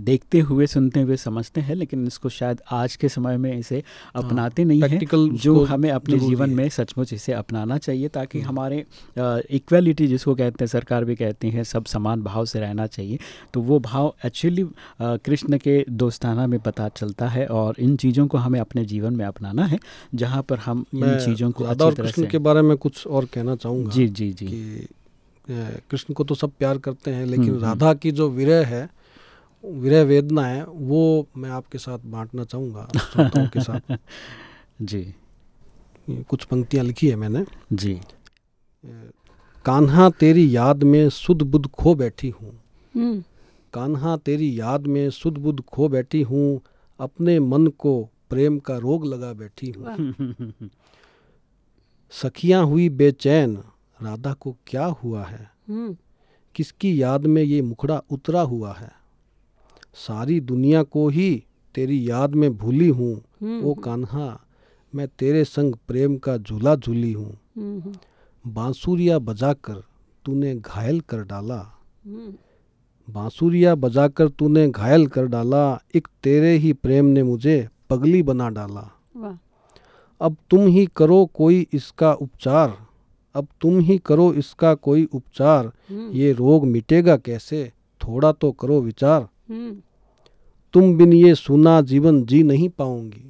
देखते हुए सुनते हुए समझते हैं लेकिन इसको शायद आज के समय में इसे हाँ, अपनाते नहीं हैं जो हमें अपने जीवन में सचमुच इसे अपनाना चाहिए ताकि हम्म। हमारे इक्वलिटी जिसको कहते हैं सरकार भी कहती है सब समान भाव से रहना चाहिए तो वो भाव एक्चुअली कृष्ण के दोस्ताना में पता चलता है और इन चीज़ों को हमें अपने जीवन में अपनाना है जहाँ पर हम इन चीज़ों को अच्छी तरह कृष्ण के बारे में कुछ और कहना चाहूँगा जी जी जी। कृष्ण को तो सब प्यार करते हैं लेकिन हम्म, हम्म। राधा की जो विरह है विरह वेदना है वो मैं आपके साथ बांटना चाहूँगा के साथ। जी। कुछ पंक्तियाँ लिखी है मैंने। जी। कान्हा तेरी याद में सुध बुद्ध खो बैठी हूँ। हम्म। कान्हा तेरी याद में सुध बुद्ध खो बैठी हूँ अपने मन को प्रेम का रोग लगा बैठी हूँ। सखियाँ हुई बेचैन राधा को क्या हुआ है? हम्म। किसकी याद में ये मुखड़ा उतरा हुआ है? सारी दुनिया को ही तेरी याद में भूली हूँ। वो कान्हा मैं तेरे संग प्रेम का झूला झूली हूँ। हम्म, बांसुरिया बजाकर तूने घायल कर डाला। बांसुरिया बजाकर तूने घायल कर डाला। एक तेरे ही प्रेम ने मुझे पगली बना डाला। अब तुम ही करो कोई इसका उपचार। अब तुम ही करो इसका कोई उपचार। हम्म। ये रोग मिटेगा कैसे? थोड़ा तो करो विचार। हम्म। तुम बिन ये सुना जीवन जी नहीं पाऊँगी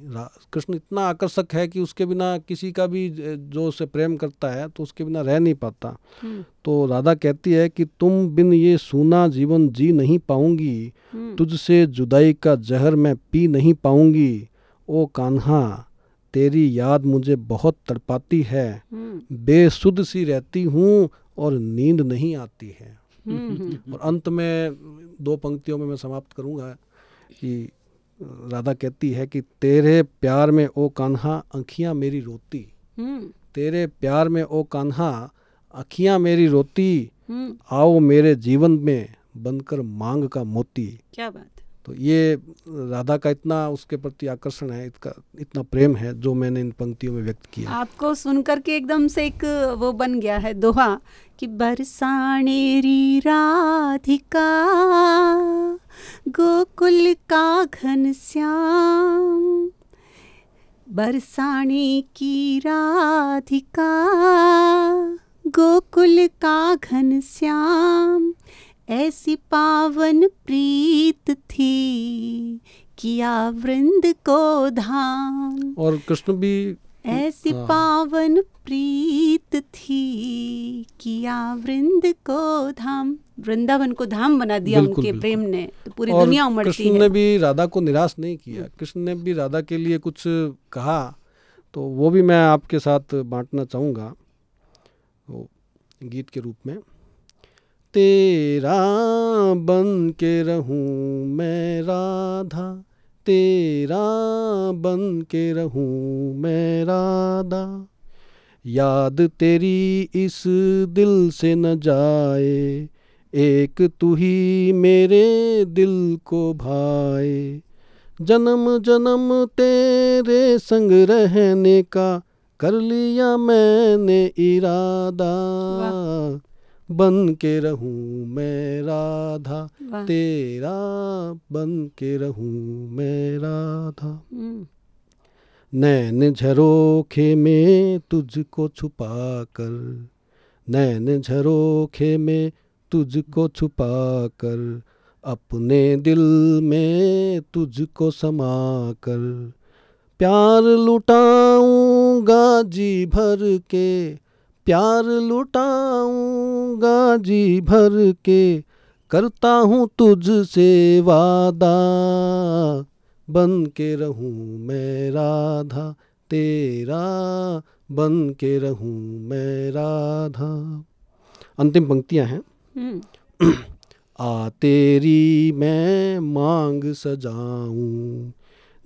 कृष्ण इतना आकर्षक है कि उसके बिना किसी का भी जो उसे प्रेम करता है तो उसके बिना रह नहीं पाता। हम्म। तो राधा कहती है कि तुम बिन ये सुना जीवन जी नहीं पाऊँगी तुझसे जुदाई का जहर मैं पी नहीं पाऊँगी। ओ कान्हा तेरी याद मुझे बहुत तड़पाती है। हम्म। बेसुध सी रहती हूँ और नींद नहीं आती है। हम्म। और अंत में दो पंक्तियों में मैं समाप्त करूँगा कि राधा कहती है कि तेरे प्यार में ओ कान्हा अंखियाँ मेरी रोती। हम्म, तेरे प्यार में ओ कान्हा अखियाँ मेरी रोती। हम्म, आओ मेरे जीवन में बनकर मांग का मोती। क्या बात तो ये राधा का इतना उसके प्रति आकर्षण है इसका इतना प्रेम है जो मैंने इन पंक्तियों में व्यक्त किया आपको सुनकर के एकदम से एक वो बन गया है दोहा कि बरसानेरी राधिका, गोकुल का घन श्याम। बरसाने की राधिका, गोकुल का घन श्याम। ऐसी पावन प्रीत थी किया वृंद को धाम और कृष्ण भी ऐसी हाँ। पावन प्रीत थी किया वृंद को धाम वृंदावन को धाम बना दिया बिल्कुल, उनके बिल्कुल। प्रेम ने तो पूरी दुनिया उमड़ती कृष्ण है हम्म। ने भी राधा को निराश नहीं किया कृष्ण ने भी राधा के लिए कुछ कहा तो वो भी मैं आपके साथ बांटना चाहूँगा गीत के रूप में तेरा बन के रहूँ मैं राधा, तेरा बन के रहूँ मैं राधा। याद तेरी इस दिल से न जाए, एक तू ही मेरे दिल को भाए। जन्म जन्म तेरे संग रहने का कर लिया मैंने इरादा। बन के रहूँ मैं राधा। तेरा बन के रहूँ मैं राधा। हम्म, नैन झरोखे में तुझको छुपा कर नैन झरोखे में तुझको छुपा कर अपने दिल में तुझको समा कर प्यार लुटाऊँगा जी भर के प्यार लुटाऊँगा जी भर के करता हूँ तुझसे वादा। बन के रहूँ मैं राधा तेरा बन के रहूँ मैं राधा। अंतिम पंक्तियाँ हैं। हम्म, आ तेरी मैं मांग सजाऊं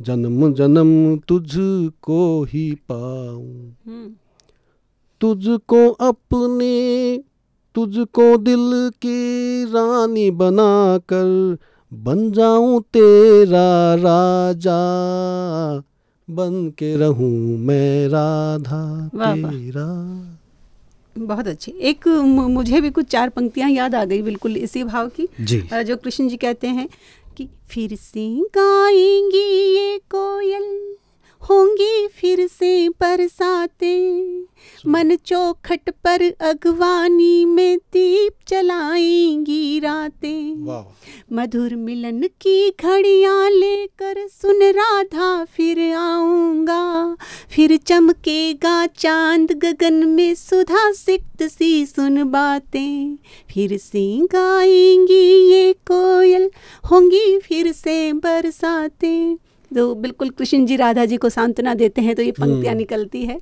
जन्म जन्म तुझको ही पाऊँ। हम्म, तुझको अपने तुझको दिल की रानी बनाकर बन जाऊँ तेरा राजा बन के रहूँ मैं राधा। तेरा। बहुत अच्छी। एक मुझे भी कुछ चार पंक्तियाँ याद आ गई बिल्कुल इसी भाव की। जी। जो कृष्ण जी कहते हैं कि फिर से गाएँगी ये कोयल होंगी फिर से बरसाते। मन चौखट पर अगवानी में दीप जलाएँगी रातें। मधुर मिलन की घड़ियाँ लेकर सुन राधा फिर आऊँगा। फिर चमकेगा चाँद गगन में सुधा सिक्त सी सुन बातें। फिर से गाएँगी ये कोयल होंगी फिर से बरसातें। तो बिल्कुल कृष्ण जी राधा जी को सांत्वना देते हैं तो ये पंक्तियाँ निकलती है।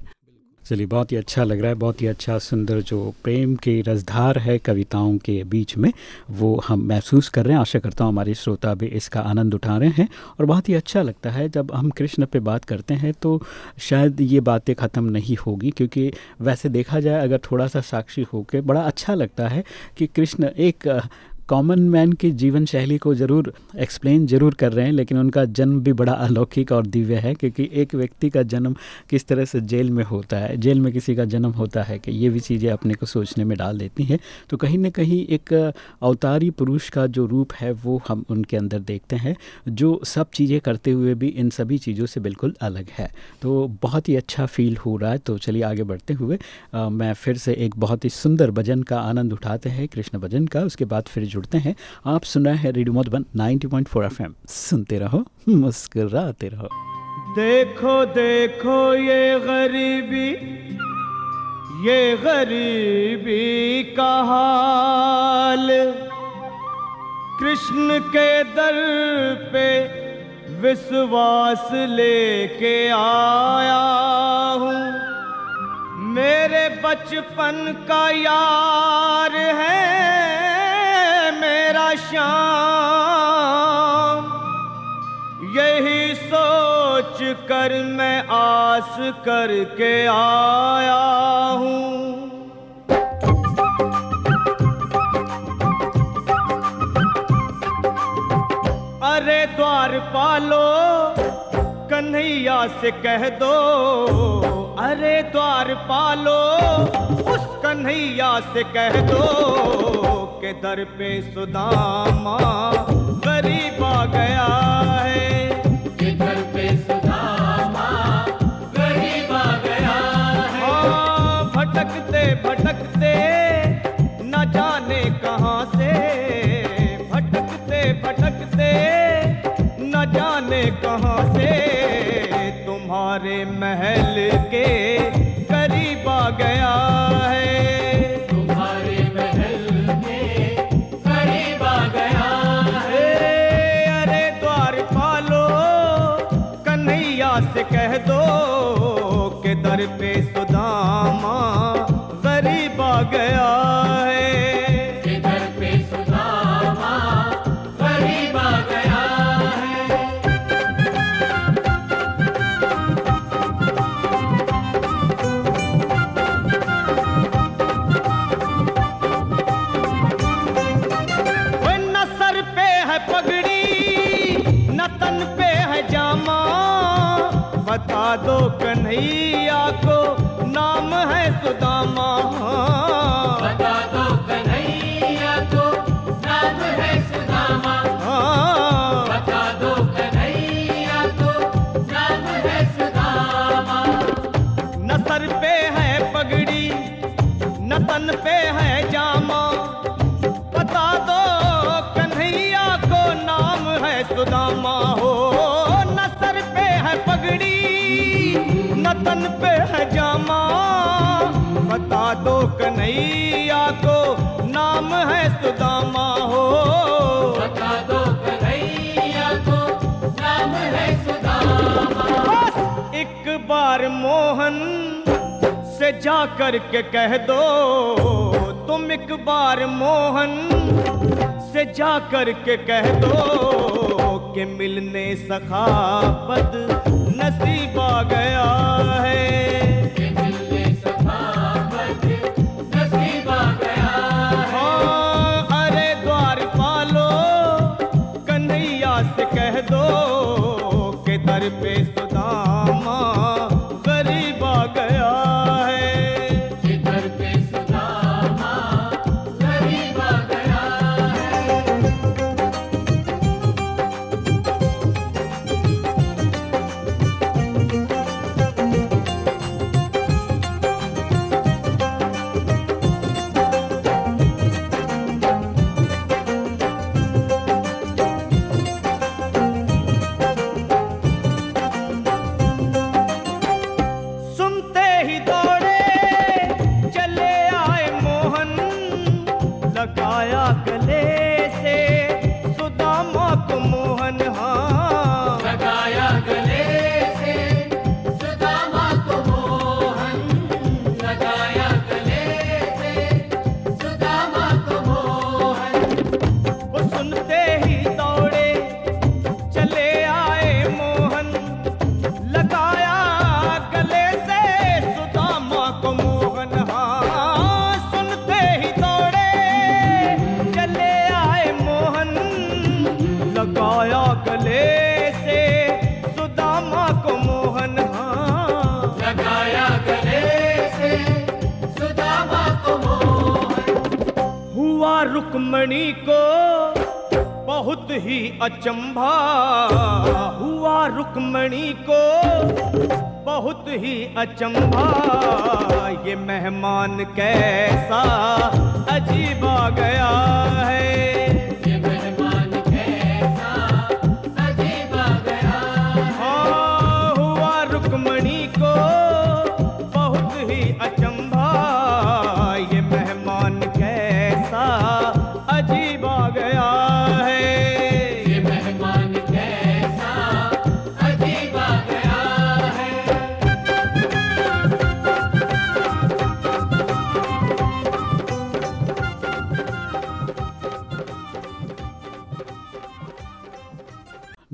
चलिए बहुत ही अच्छा लग रहा है बहुत ही अच्छा सुंदर जो प्रेम के रसधार है कविताओं के बीच में वो हम महसूस कर रहे हैं। आशा करता हूँ हमारे श्रोता भी इसका आनंद उठा रहे हैं और बहुत ही अच्छा लगता है जब हम कृष्ण पे बात करते हैं तो शायद ये बातें ख़त्म नहीं होगी क्योंकि वैसे देखा जाए अगर थोड़ा सा साक्षी होकर बड़ा अच्छा लगता है कि कृष्ण एक कॉमन मैन की जीवन शैली को ज़रूर एक्सप्लेन ज़रूर कर रहे हैं लेकिन उनका जन्म भी बड़ा अलौकिक और दिव्य है क्योंकि एक व्यक्ति का जन्म किस तरह से जेल में होता है जेल में किसी का जन्म होता है कि ये भी चीज़ें अपने को सोचने में डाल देती हैं तो कहीं ना कहीं एक अवतारी पुरुष का जो रूप है वो हम उनके अंदर देखते हैं जो सब चीज़ें करते हुए भी इन सभी चीज़ों से बिल्कुल अलग है। तो बहुत ही अच्छा फील हो रहा है तो चलिए आगे बढ़ते हुए अ, मैं फिर से एक बहुत ही सुंदर भजन का आनंद उठाते हैं कृष्ण भजन का उसके बाद फिर जुड़ते हैं। आप सुन रहे हैं रेडियो मधुबन 90.4 एफएम। सुनते रहो, मुस्कुराते रहो। देखो देखो ये गरीबी ये गरीबी का हाल। कृष्ण के दर पे विश्वास लेके आया हूँ। मेरे बचपन का यार है। श्याम यही सोच कर मैं आस करके आया हूँ। अरे द्वार पालो, कन्हैया से कह दो। अरे द्वार पालो उस कन्हैया से कह दो के दर पे सुदामा गरीब आ गया है। के दर पे सुदामा गरीब आ गया है। हाँ भटकते भटकते न जाने कहाँ से। भटकते भटकते न जाने कहाँ से। तुम्हारे महल के करीब आ गया है। तुम्हारे महल के करीब आ गया है। अरे द्वार पालो कन्हैया से कह दो के दर पे बार मोहन से जा कर के कह दो तुम एक बार मोहन से जा कर के कह दो कि मिलने सखापत नसीब आ गया है। के दिल हुआ रुक्मणी को बहुत ही अचंभा। हुआ रुक्मणी को बहुत ही अचंभा। ये मेहमान कैसा अजीब आ गया है।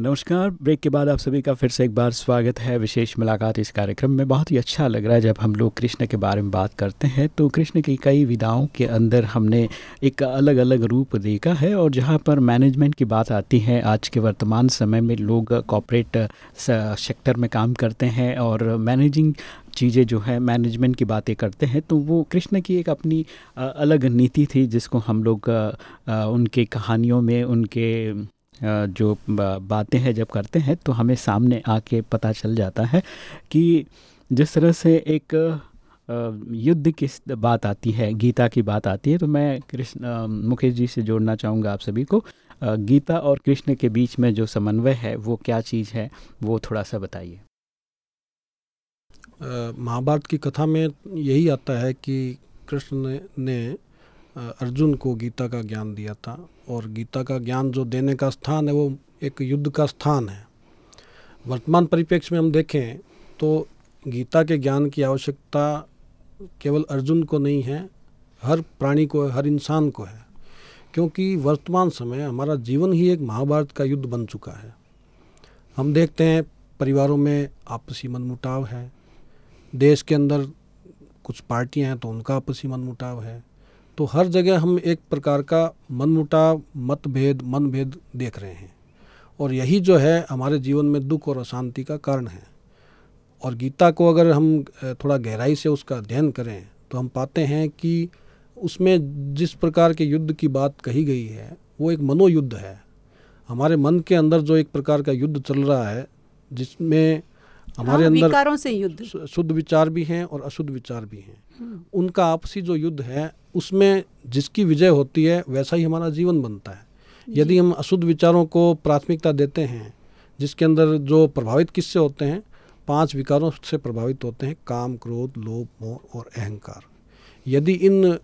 नमस्कार। ब्रेक के बाद आप सभी का फिर से एक बार स्वागत है। विशेष मुलाकात इस कार्यक्रम में। बहुत ही अच्छा लग रहा है जब हम लोग कृष्ण के बारे में बात करते हैं। तो कृष्ण की कई विधाओं के अंदर हमने एक अलग अलग रूप देखा है और जहाँ पर मैनेजमेंट की बात आती है, आज के वर्तमान समय में लोग कॉपरेट सेक्टर में काम करते हैं और मैनेजिंग चीज़ें जो है मैनेजमेंट की बातें करते हैं। तो वो कृष्ण की एक अपनी अलग नीति थी जिसको हम लोग उनके कहानियों में, उनके जो बातें हैं जब करते हैं तो हमें सामने आके पता चल जाता है कि जिस तरह से एक युद्ध की बात आती है गीता की बात आती है तो मैं कृष्ण मुकेश जी से जोड़ना चाहूँगा आप सभी को। गीता और कृष्ण के बीच में जो समन्वय है वो क्या चीज़ है वो थोड़ा सा बताइए। महाभारत की कथा में यही आता है कि कृष्ण ने, ने अर्जुन को गीता का ज्ञान दिया था और गीता का ज्ञान जो देने का स्थान है वो एक युद्ध का स्थान है। वर्तमान परिप्रेक्ष्य में हम देखें तो गीता के ज्ञान की आवश्यकता केवल अर्जुन को नहीं है, हर प्राणी को है, हर इंसान को है, क्योंकि वर्तमान समय हमारा जीवन ही एक महाभारत का युद्ध बन चुका है। हम देखते हैं परिवारों में आपसी मनमुटाव है, देश के अंदर कुछ पार्टियाँ हैं तो उनका आपसी मनमुटाव है तो हर जगह हम एक प्रकार का मनमुटाव, मतभेद, मनभेद देख रहे हैं। और यही जो है हमारे जीवन में दुख और अशांति का कारण है। और गीता को अगर हम थोड़ा गहराई से उसका अध्ययन करें तो हम पाते हैं कि उसमें जिस प्रकार के युद्ध की बात कही गई है, वो एक मनोयुद्ध है। हमारे मन के अंदर जो एक प्रकार का युद्ध चल रहा है, जिसमें हमारे हाँ, अंदर विकारों से युद्ध। शुद्ध विचार भी हैं और अशुद्ध विचार भी हैं। हम्म। उनका आपसी जो युद्ध है उसमें जिसकी विजय होती है वैसा ही हमारा जीवन बनता है। यदि हम अशुद्ध विचारों को प्राथमिकता देते हैं जिसके अंदर जो प्रभावित किससे होते हैं पाँच विकारों से प्रभावित होते हैं काम क्रोध लोभ मोह और अहंकार। यदि इन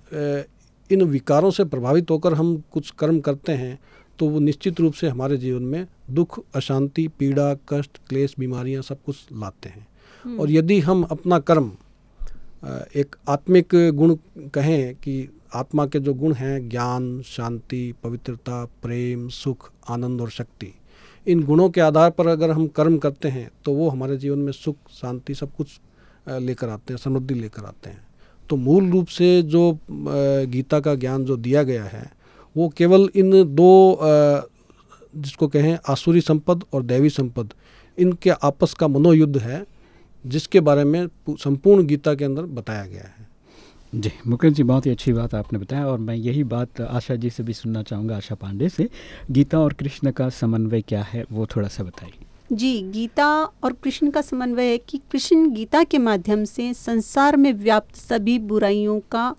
इन विकारों से प्रभावित होकर हम कुछ कर्म करते हैं तो वो निश्चित रूप से हमारे जीवन में दुख अशांति पीड़ा कष्ट क्लेश बीमारियाँ सब कुछ लाते हैं हम्म। और यदि हम अपना कर्म एक आत्मिक गुण कहें कि आत्मा के जो गुण हैं ज्ञान शांति पवित्रता प्रेम सुख आनंद और शक्ति इन गुणों के आधार पर अगर हम कर्म करते हैं तो वो हमारे जीवन में सुख शांति सब कुछ लेकर आते हैं समृद्धि लेकर आते हैं तो मूल रूप से जो गीता का ज्ञान जो दिया गया है वो केवल इन दो जिसको कहें आसुरी संपद और दैवी संपद इनके आपस का मनोयुद्ध है जिसके बारे में संपूर्ण गीता के अंदर बताया गया है। जी मुकेश जी बहुत ही अच्छी बात आपने बताया और मैं यही बात आशा जी से भी सुनना चाहूँगा आशा पांडे से। गीता और कृष्ण का समन्वय क्या है वो थोड़ा सा बताइए। जी गीता और कृष्ण का समन्वय है कि कृष्ण गीता के माध्यम से संसार में व्याप्त सभी बुराइयों का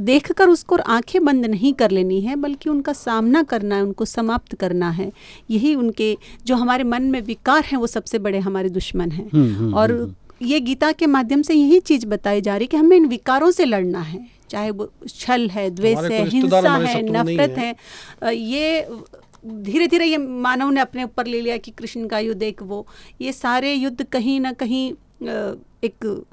देखकर उसको आँखें बंद नहीं कर लेनी है बल्कि उनका सामना करना है उनको समाप्त करना है। यही उनके जो हमारे मन में विकार हैं वो सबसे बड़े हमारे दुश्मन हैं। हम्म, हम्म, और हम्म, ये गीता के माध्यम से यही चीज़ बताई जा रही कि हमें इन विकारों से लड़ना है। चाहे वो छल है द्वेष है हिंसा है नफरत है।, है ये धीरे धीरे ये मानव ने अपने ऊपर ले लिया कि कृष्ण का युद्ध एक वो ये सारे युद्ध कहीं ना कहीं एक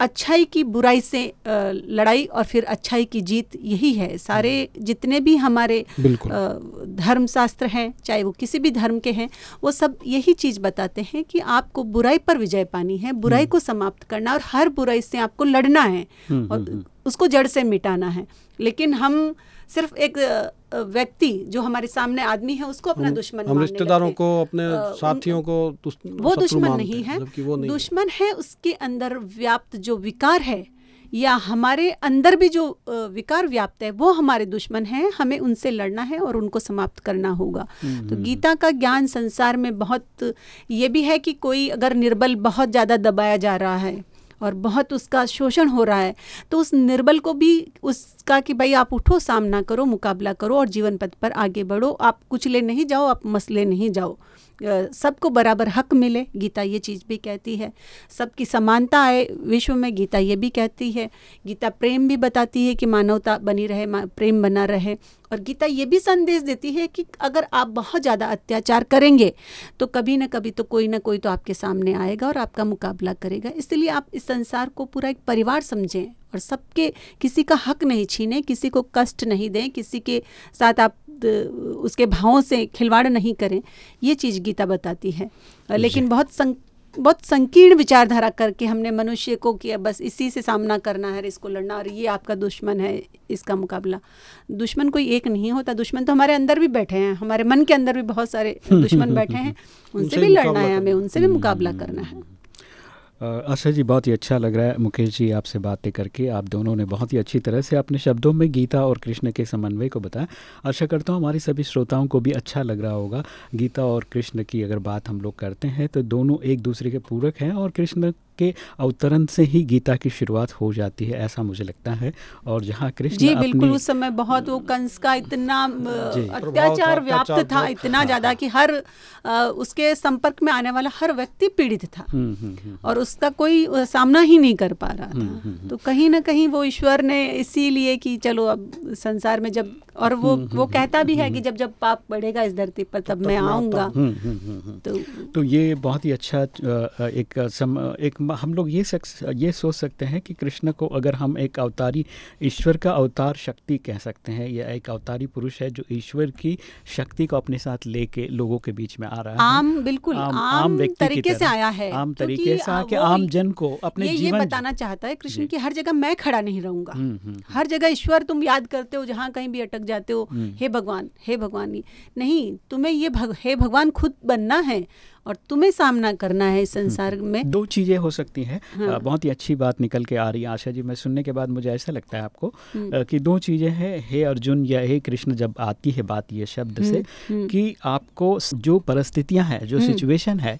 अच्छाई की बुराई से लड़ाई और फिर अच्छाई की जीत यही है। सारे जितने भी हमारे धर्म शास्त्र हैं चाहे वो किसी भी धर्म के हैं वो सब यही चीज़ बताते हैं कि आपको बुराई पर विजय पानी है बुराई हम्म। को समाप्त करना और हर बुराई से आपको लड़ना है हम्म, और हम्म, उसको जड़ से मिटाना है। लेकिन हम सिर्फ़ एक व्यक्ति जो हमारे सामने आदमी है उसको अपना दुश्मन हम रिश्तेदारों को अपने साथियों को वो दुश्मन नहीं है। वो नहीं दुश्मन है उसके अंदर व्याप्त जो विकार है या हमारे अंदर भी जो विकार व्याप्त है वो हमारे दुश्मन हैं हमें उनसे लड़ना है और उनको समाप्त करना होगा। तो हम्म, गीता का ज्ञान संसार में बहुत ये भी है कि कोई अगर निर्बल बहुत ज़्यादा दबाया जा रहा है और बहुत उसका शोषण हो रहा है तो उस निर्बल को भी उसका कि भाई आप उठो, सामना करो, मुकाबला करो और जीवन पथ पर आगे बढ़ो। आप कुछ ले नहीं जाओ, आप मसले नहीं जाओ। सबको बराबर हक मिले, गीता ये चीज़ भी कहती है। सबकी समानता आए, विश्व में गीता ये भी कहती है। गीता प्रेम भी बताती है कि मानवता बनी रहे प्रेम बना रहे। और गीता ये भी संदेश देती है कि अगर आप बहुत ज़्यादा अत्याचार करेंगे तो कभी ना कभी तो कोई ना कोई तो आपके सामने आएगा और आपका मुकाबला करेगा। इसलिए आप इस संसार को पूरा एक परिवार समझें और सबके, किसी का हक नहीं छीने, किसी को कष्ट नहीं दें, किसी के साथ आप शब्द उसके भावों से खिलवाड़ नहीं करें ये चीज़ गीता बताती है। लेकिन बहुत सं, बहुत संकीर्ण विचारधारा करके हमने मनुष्य को किया बस इसी से सामना करना है इसको लड़ना और ये आपका दुश्मन है इसका मुकाबला। दुश्मन कोई एक नहीं होता। दुश्मन तो हमारे अंदर भी बैठे हैं हमारे मन के अंदर भी बहुत सारे दुश्मन बैठे हैं उनसे भी लड़ना है हमें उनसे भी मुकाबला करना है। आशा जी, बहुत ही अच्छा लग रहा है मुकेश जी आपसे बातें करके। आप दोनों ने बहुत ही अच्छी तरह से अपने शब्दों में गीता और कृष्ण के समन्वय को बताया। आशा करता हूँ हमारे सभी श्रोताओं को भी अच्छा लग रहा होगा। गीता और कृष्ण की अगर बात हम लोग करते हैं तो दोनों एक दूसरे के पूरक हैं और कृष्ण के अवतरण से ही गीता की शुरुआत हो जाती है ऐसा मुझे लगता है। और जहाँ कृष्ण जी बिल्कुल उस समय बहुत वो कंस का इतना अत्याचार व्याप्त था इतना हाँ, ज़्यादा हाँ। कि हर उसके संपर्क में आने वाला हर व्यक्ति पीड़ित था। हम्म, हम्म, हम्म, और उसका कोई सामना ही नहीं कर पा रहा था। तो कहीं ना कहीं वो ईश्वर ने इसीलिए कि चलो अब संसार में जब और वो वो कहता भी है कि जब जब पाप बढ़ेगा इस धरती पर तब मैं आऊँगा। तो तो ये बहुत ही अच्छा एक सम, एक हम लोग ये सक, ये सोच सकते हैं कि कृष्ण को अगर हम एक अवतारी ईश्वर का अवतार शक्ति कह सकते हैं या एक अवतारी पुरुष है जो ईश्वर की शक्ति को अपने साथ लेके लोगों के बीच में आ रहा है। आम बिल्कुल आम, आम, आम व्यक्ति तरीके से आया है आम तरीके से आके आम जन को अपने ये, जीवन ये बताना चाहता है कृष्ण की हर जगह मैं खड़ा नहीं रहूँगा। हम्म, हम्म, हम्म। हर जगह ईश्वर तुम याद करते हो जहाँ कहीं भी अटक जाते हो हे भगवान हे भगवान नहीं तुम्हें ये हे भगवान खुद बनना है और तुम्हें सामना करना है इस संसार हम्म, में। दो चीज़ें हो सकती हैं। हाँ। बहुत ही अच्छी बात निकल के आ रही है आशा जी मैं सुनने के बाद मुझे ऐसा लगता है आपको हम्म। कि दो चीज़ें हैं हे अर्जुन या हे कृष्ण जब आती है बात ये शब्द से हम्म, कि आपको जो परिस्थितियाँ हैं जो सिचुएशन है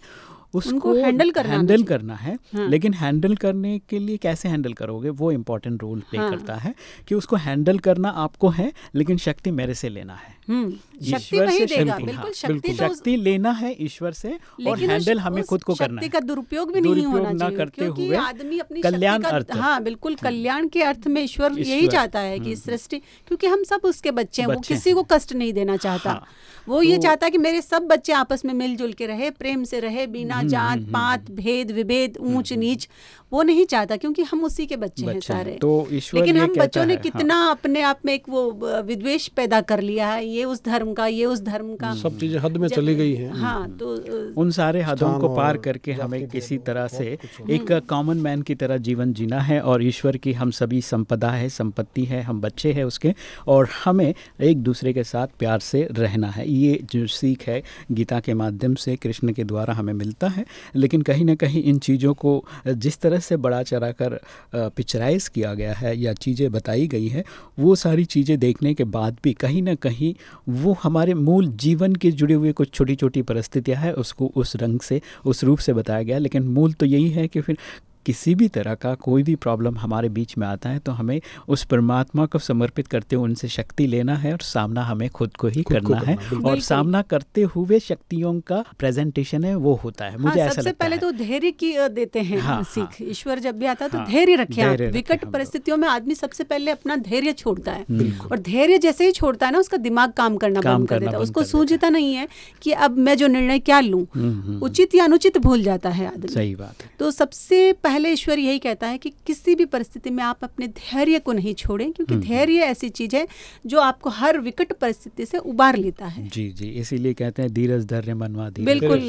उसको हैंडल करना हैंडल करना है हाँ। लेकिन हैंडल करने के लिए कैसे हैंडल करोगे? वो इम्पोर्टेंट रोल प्ले हाँ। करता है कि उसको हैंडल करना आपको है लेकिन शक्ति मेरे से लेना है। हम्म, ईश्वर से शक्ति हाँ, शक्ति, तो शक्ति लेना है ईश्वर से और हैंडल हमें खुद को करना है। का दुरुपयोग भी नहीं होना ना करते हुए आदमी अपनी कल्याण अर्थ। हाँ बिल्कुल हम्म। कल्याण के अर्थ में ईश्वर यही चाहता है कि हम्म, सृष्टि क्योंकि हम सब उसके बच्चे हैं वो किसी को कष्ट नहीं देना चाहता। वो ये तो चाहता है कि मेरे सब बच्चे आपस में मिलजुल के रहे प्रेम से रहे बिना जात पात भेद विभेद ऊंच नीच वो नहीं चाहता क्योंकि हम उसी के बच्चे, हैं सारे। तो लेकिन हम बच्चों ने कितना हाँ। अपने आप में एक वो विद्वेश पैदा कर लिया है ये उस धर्म का ये उस धर्म का। सब चीज़ें हद में चली गई हैं। हाँ तो उन सारे हदों को पार करके हमें किसी तरह से एक कॉमन मैन की तरह जीवन जीना है और ईश्वर की हम सभी संपदा है संपत्ति है हम बच्चे हैं उसके और हमें एक दूसरे के साथ प्यार से रहना है। ये जो सीख है गीता के माध्यम से कृष्ण के द्वारा हमें मिलता है, लेकिन कहीं ना कहीं इन चीज़ों को जिस तरह से बड़ा चढ़ा कर पिक्चराइज किया गया है या चीज़ें बताई गई हैं, वो सारी चीज़ें देखने के बाद भी कहीं ना कहीं वो हमारे मूल जीवन के जुड़े हुए कुछ छोटी छोटी परिस्थितियाँ हैं, उसको उस रंग से, उस रूप से बताया गया, लेकिन मूल तो यही है कि फिर किसी भी तरह का कोई भी प्रॉब्लम हमारे बीच में आता है तो हमें उस परमात्मा को समर्पित करते हुए उनसे शक्ति लेना है और सामना हमें खुद को ही खुद करना को है। और सामना करते हुए शक्तियों का प्रेजेंटेशन है वो होता है। मुझे हाँ, ऐसा सबसे पहले तो धैर्य की देते हैं हाँ, सीख। हाँ, ईश्वर जब भी आता है तो हाँ, धैर्य रखे विकट परिस्थितियों में आदमी सबसे पहले अपना धैर्य छोड़ता है। और धैर्य जैसे ही छोड़ता है ना उसका दिमाग काम करना बंद कर देता है। उसको सूझता नहीं है कि अब मैं जो निर्णय क्या लूँ हम्म, हम्म, हम्म। उचित या अनुचित भूल जाता है आदमी। सही बात तो सबसे पहले पहले ईश्वर यही कहता है कि किसी भी परिस्थिति में आप अपने धैर्य को नहीं छोड़ें क्योंकि हम्म, हम्म। धैर्य ऐसी चीज़ है जो आपको हर विकट परिस्थिति से उबार लेता है। जी जी इसीलिए कहते हैं धीरज धैर्य मनवा दी बिल्कुल।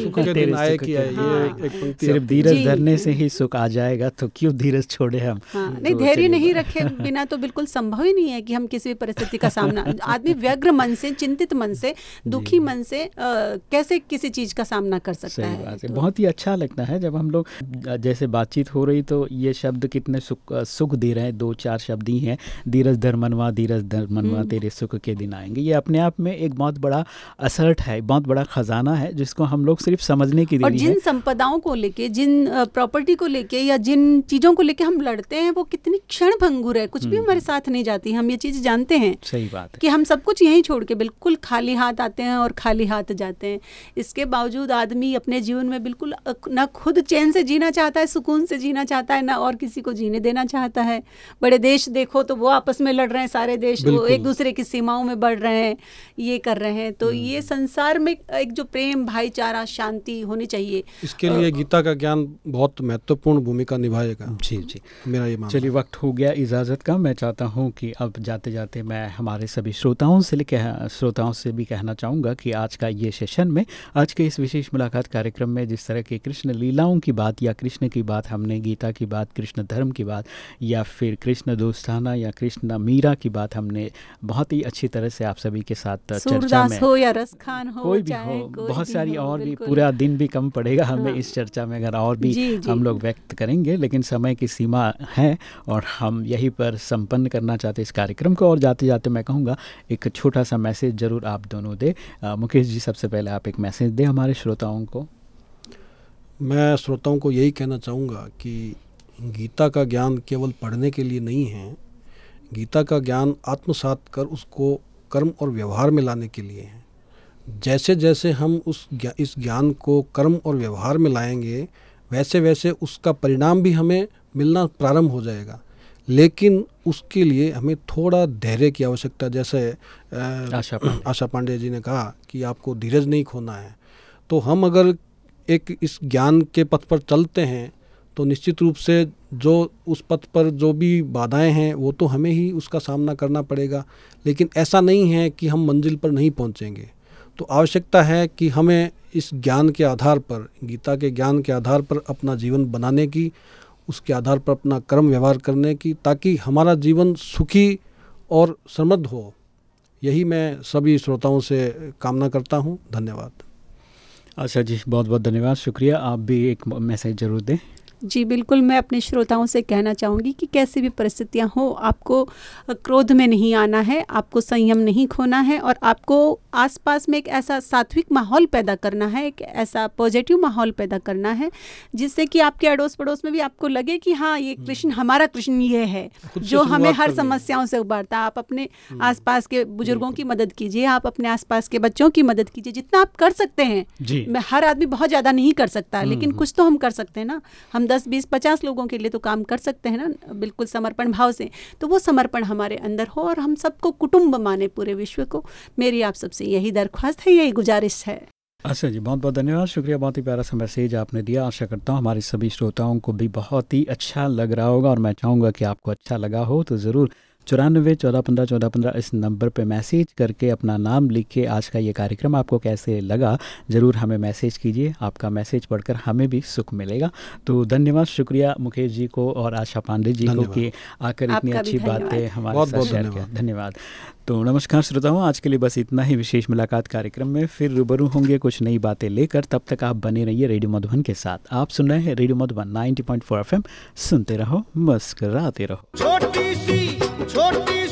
हाँ। सिर्फ़ धीरज धरने से ही सुख आ जाएगा तो क्यों धीरज छोड़े हम? हाँ, नहीं धैर्य नहीं रखे बिना तो बिल्कुल संभव ही नहीं है कि हम किसी भी परिस्थिति का सामना आदमी व्यग्र मन से चिंतित मन से दुखी मन से कैसे किसी चीज़ का सामना कर सकता है। तो बहुत ही अच्छा लगता है जब हम लोग जैसे बातचीत हो रही तो ये शब्द कितने सुख सुख दे रहे हैं। दो चार शब्द ही हैं धीरज धर्मनवा धीरज धर्मनवा हम्म। तेरे सुख के दिन आएँगे। ये अपने आप में एक बहुत बड़ा असर्ट है बहुत बड़ा खजाना है जिसको हम लोग सिर्फ़ समझने की और जिन संपदाओं को लेके जिन प्रॉपर्टी को लेके या जिन चीज़ों को लेके हम लड़ते हैं वो कितनी क्षण भंगुर है। कुछ भी हम्म। हमारे साथ नहीं जाती हम ये चीज़ जानते हैं सही बात है। कि हम सब कुछ यहीं छोड़ के बिल्कुल खाली हाथ आते हैं और खाली हाथ जाते हैं। इसके बावजूद आदमी अपने जीवन में बिल्कुल न खुद चैन से जीना चाहता है सुकून से जीना चाहता है ना और किसी को जीने देना चाहता है। बड़े देश देखो तो वो आपस में लड़ रहे हैं सारे देश वो एक दूसरे की सीमाओं में बढ़ रहे हैं ये कर रहे हैं। तो ये संसार में एक जो प्रेम भाईचारा शांति होनी चाहिए। इसके लिए गीता का ज्ञान बहुत महत्वपूर्ण भूमिका निभाएगा। जी जी। मेरा ये चलिए वक्त हो गया इजाज़त का। मैं चाहता हूँ कि अब जाते जाते मैं हमारे सभी श्रोताओं से कह श्रोताओं से भी कहना चाहूँगा कि आज का ये सेशन में आज के इस विशेष मुलाकात कार्यक्रम में जिस तरह के कृष्ण लीलाओं की बात या कृष्ण की बात हमने गीता की बात कृष्ण धर्म की बात या फिर कृष्ण दोस्ताना या कृष्ण मीरा की बात हमने बहुत ही अच्छी तरह से आप सभी के साथ चर्चा में हो या रस खान हो कोई भी हो कोई बहुत भी सारी हो, और भी पूरा दिन भी कम पड़ेगा हमें हाँ। इस चर्चा में अगर और भी जी, जी। हम लोग व्यक्त करेंगे लेकिन समय की सीमा है और हम यहीं पर संपन्न करना चाहते इस कार्यक्रम को और जाते जाते मैं कहूँगा एक छोटा सा मैसेज ज़रूर आप दोनों दे मुकेश जी सबसे पहले आप एक मैसेज दें हमारे श्रोताओं को मैं श्रोताओं को यही कहना चाहूँगा कि गीता का ज्ञान केवल पढ़ने के लिए नहीं है। गीता का ज्ञान आत्मसात कर उसको कर्म और व्यवहार में लाने के लिए है। जैसे जैसे हम उस ज्ञा, इस ज्ञान को कर्म और व्यवहार में लाएँगे वैसे वैसे उसका परिणाम भी हमें मिलना प्रारंभ हो जाएगा। लेकिन उसके लिए हमें थोड़ा धैर्य की आवश्यकता जैसे आशा पांडे। आशा पांडे जी ने कहा कि आपको धीरज नहीं खोना है। तो हम अगर एक इस ज्ञान के पथ पर चलते हैं तो निश्चित रूप से जो उस पथ पर जो भी बाधाएँ हैं, वो तो हमें ही उसका सामना करना पड़ेगा। लेकिन ऐसा नहीं है कि हम मंजिल पर नहीं पहुँचेंगे। तो आवश्यकता है कि हमें इस ज्ञान के आधार पर, गीता के ज्ञान के आधार पर अपना जीवन बनाने की, उसके आधार पर अपना कर्म व्यवहार करने की, ताकि हमारा जीवन सुखी और समृद्ध हो। यही मैं सभी श्रोताओं से कामना करता हूँ। धन्यवाद। अच्छा जी बहुत बहुत धन्यवाद शुक्रिया। आप भी एक मैसेज ज़रूर दें। जी बिल्कुल मैं अपने श्रोताओं से कहना चाहूँगी कि कैसी भी परिस्थितियाँ हो आपको क्रोध में नहीं आना है आपको संयम नहीं खोना है और आपको आसपास में एक ऐसा सात्विक माहौल पैदा करना है एक ऐसा पॉजिटिव माहौल पैदा करना है जिससे कि आपके अड़ोस पड़ोस में भी आपको लगे कि हाँ ये कृष्ण हमारा कृष्ण ये है जो हमें हर समस्याओं से उबारता आप अपने आसपास के बुज़ुर्गों की मदद कीजिए आप अपने आसपास के बच्चों की मदद कीजिए जितना आप कर सकते हैं मैं हर आदमी बहुत ज़्यादा नहीं कर सकता लेकिन कुछ तो हम कर सकते हैं ना हम दस, बीस, पचास लोगों के लिए तो काम कर सकते हैं ना, बिल्कुल समर्पण भाव से। तो वो समर्पण हमारे अंदर हो और हम सबको कुटुंब माने पूरे विश्व को। मेरी आप सबसे यही दरख्वास्त है, यही गुजारिश है। अच्छा जी बहुत बहुत धन्यवाद, शुक्रिया, बहुत ही प्यारा सा मैसेज आपने दिया। आशा करता हूँ हमारे सभी श्रोताओं को भी बहुत ही अच्छा लग रहा होगा और मैं चाहूँगा कि आपको अच्छा लगा हो तो ज़रूर चौरानबे चौदह पंद्रह चौदह पंद्रह इस नंबर पे मैसेज करके अपना नाम लिख के आज का ये कार्यक्रम आपको कैसे लगा ज़रूर हमें मैसेज कीजिए। आपका मैसेज पढ़कर हमें भी सुख मिलेगा। तो धन्यवाद शुक्रिया मुकेश जी को और आशा पांडे जी को कि आकर इतनी अच्छी बातें हमारे बहुत- साथ बहुत शेयर किया। धन्यवाद। धन्यवाद तो नमस्कार श्रोताओं आज के लिए बस इतना ही। विशेष मुलाकात कार्यक्रम में फिर रूबरू होंगे कुछ नई बातें लेकर। तब तक आप बने रहिए रेडियो मधुबन के साथ। आप सुन रहे हैं रेडियो मधुबन 90.4 एफएम। सुनते रहो मस्कराते रहो। छोटी सी छोटी